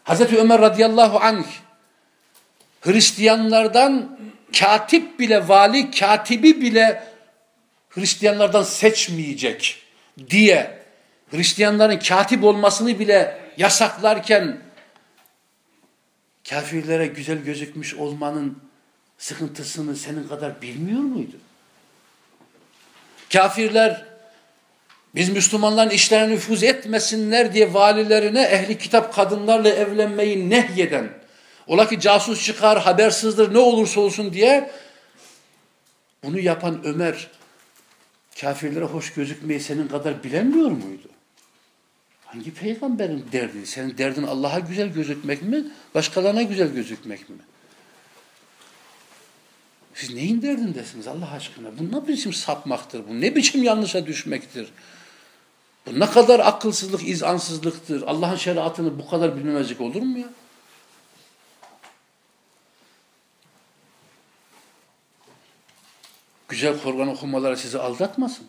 Hazreti Ömer radıyallahu anh Hristiyanlardan katip bile, vali katibi bile Hristiyanlardan seçmeyecek diye Hristiyanların katip olmasını bile yasaklarken kafirlere güzel gözükmüş olmanın sıkıntısını senin kadar bilmiyor muydu? Kafirler biz Müslümanların işlerine nüfuz etmesinler diye valilerine ehli kitap kadınlarla evlenmeyi nehyeden, ola ki casus çıkar, habersizdir ne olursa olsun diye bunu yapan Ömer kafirlere hoş gözükmeyi senin kadar bilemiyor muydu? Hangi peygamberin derdi? Senin derdin Allah'a güzel gözükmek mi? Başkalarına güzel gözükmek mi? Siz neyin derdindesiniz Allah aşkına? Bu ne biçim sapmaktır? Bu ne biçim yanlışa düşmektir? Bu ne kadar akılsızlık, izansızlıktır? Allah'ın şeriatını bu kadar bilmemezlik olur mu ya? Güzel Kur'an okumaları sizi aldatmasın.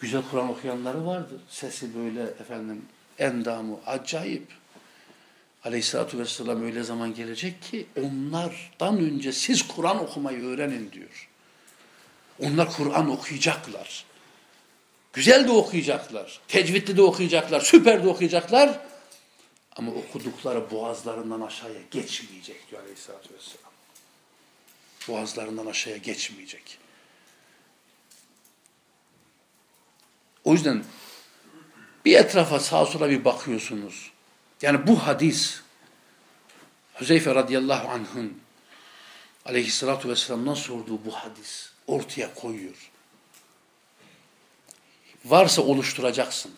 Güzel Kur'an okuyanları vardır. Sesi böyle efendim endamı acayip. Aleyhisselatü Vesselam öyle zaman gelecek ki onlardan önce siz Kur'an okumayı öğrenin diyor. Onlar Kur'an okuyacaklar. Güzel de okuyacaklar. Tecvidli de okuyacaklar. Süper de okuyacaklar. Ama okudukları boğazlarından aşağıya geçmeyecek diyor Aleyhisselatü Vesselam. Boğazlarından aşağıya geçmeyecek. O yüzden bir etrafa sağa sola bir bakıyorsunuz. Yani bu hadis Hüzeyfe radıyallahu anh'ın aleyhissalatu vesselam'dan sorduğu bu hadis ortaya koyuyor. Varsa oluşturacaksın.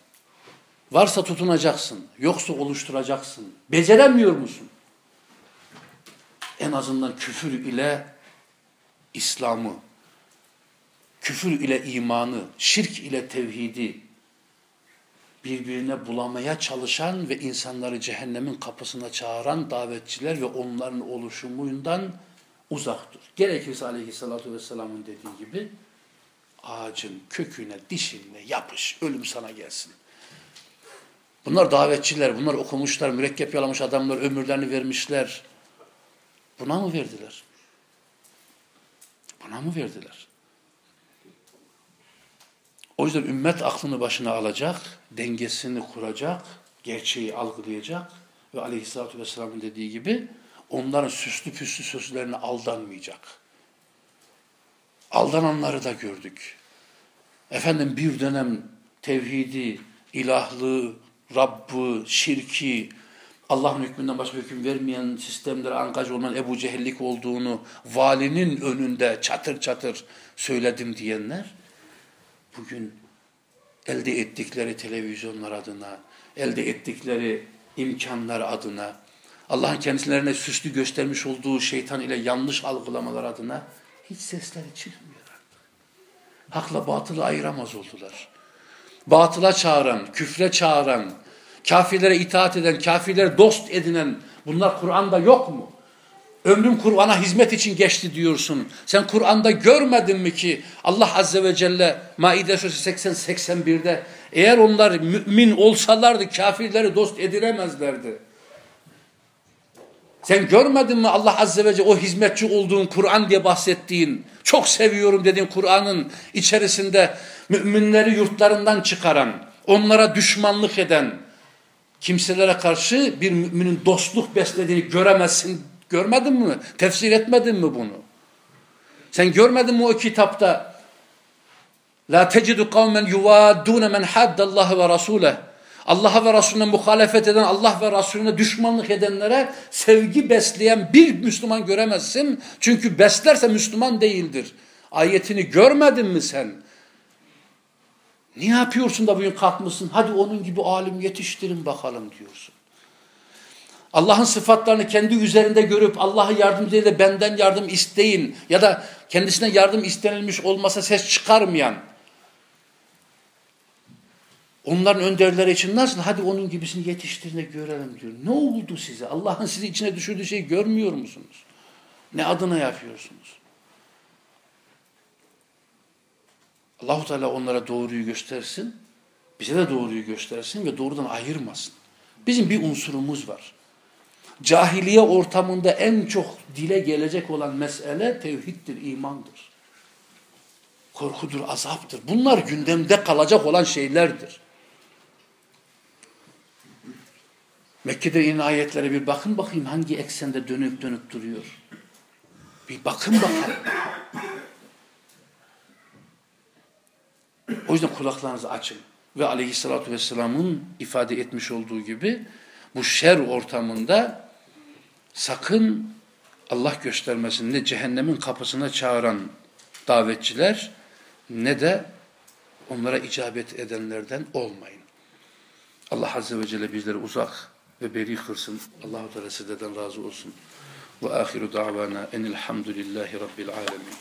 Varsa tutunacaksın. Yoksa oluşturacaksın. Beceremiyor musun? En azından küfür ile İslam'ı, küfür ile imanı, şirk ile tevhidi birbirine bulamaya çalışan ve insanları cehennemin kapısına çağıran davetçiler ve onların oluşumundan uzaktır. Gerekirse aleyhissalatü vesselamın dediği gibi ağacın köküne, dişine yapış, ölüm sana gelsin. Bunlar davetçiler, bunlar okumuşlar, mürekkep yalamış adamlar, ömürlerini vermişler. Buna mı verdiler? Buna mı verdiler? O yüzden ümmet aklını başına alacak, dengesini kuracak, gerçeği algılayacak ve aleyhissalatü vesselamın dediği gibi onların süslü püslü sözlerine aldanmayacak. Aldananları da gördük. Efendim bir dönem tevhidi, ilahlığı, Rabb'ı, şirki, Allah'ın hükmünden başka hüküm vermeyen sistemlere ankaj olman Ebu Cehillik olduğunu valinin önünde çatır çatır söyledim diyenler bugün elde ettikleri televizyonlar adına, elde ettikleri imkanlar adına, Allah'ın kendilerine süslü göstermiş olduğu şeytan ile yanlış algılamalar adına hiç sesleri çıkmıyor artık. Hakla batılı ayıramaz oldular. Batıla çağıran, küfre çağıran, kafirlere itaat eden, kafirlere dost edinen bunlar Kur'an'da yok mu? Ömrüm Kur'an'a hizmet için geçti diyorsun. Sen Kur'an'da görmedin mi ki Allah Azze ve Celle Maide Suresi 80-81'de eğer onlar mümin olsalardı kafirleri dost edinemezlerdi. Sen görmedin mi Allah Azze ve Celle o hizmetçi olduğun Kur'an diye bahsettiğin, çok seviyorum dediğin Kur'an'ın içerisinde müminleri yurtlarından çıkaran, onlara düşmanlık eden kimselere karşı bir müminin dostluk beslediğini göremezsin Görmedin mi? Tefsir etmedin mi bunu? Sen görmedin mi o kitapta? La tecidu kavmen yuvaddune men haddallahi ve rasule. Allah'a ve Resulüne muhalefet eden, Allah ve Resulüne düşmanlık edenlere sevgi besleyen bir Müslüman göremezsin. Çünkü beslerse Müslüman değildir. Ayetini görmedin mi sen? Niye yapıyorsun da bugün kalkmışsın? Hadi onun gibi alim yetiştirin bakalım diyorsun. Allah'ın sıfatlarını kendi üzerinde görüp Allah'a yardım değil de benden yardım isteyin ya da kendisine yardım istenilmiş olmasa ses çıkarmayan onların önderleri için nasıl hadi onun gibisini yetiştirin görelim diyor. Ne oldu size? Allah'ın sizi içine düşürdüğü şeyi görmüyor musunuz? Ne adına yapıyorsunuz? Allahu Teala onlara doğruyu göstersin, bize de doğruyu göstersin ve doğrudan ayırmasın. Bizim bir unsurumuz var cahiliye ortamında en çok dile gelecek olan mesele tevhiddir, imandır. Korkudur, azaptır. Bunlar gündemde kalacak olan şeylerdir. Mekke'de inen ayetlere bir bakın bakayım hangi eksende dönüp dönüp duruyor. Bir bakın bakalım. O yüzden kulaklarınızı açın. Ve aleyhissalatü vesselamın ifade etmiş olduğu gibi bu şer ortamında sakın Allah göstermesin ne cehennemin kapısına çağıran davetçiler ne de onlara icabet edenlerden olmayın. Allah Azze ve Celle bizleri uzak ve beri kılsın. Allah-u Teala sizlerden razı olsun. Ve ahiru davana enilhamdülillahi rabbil alemin.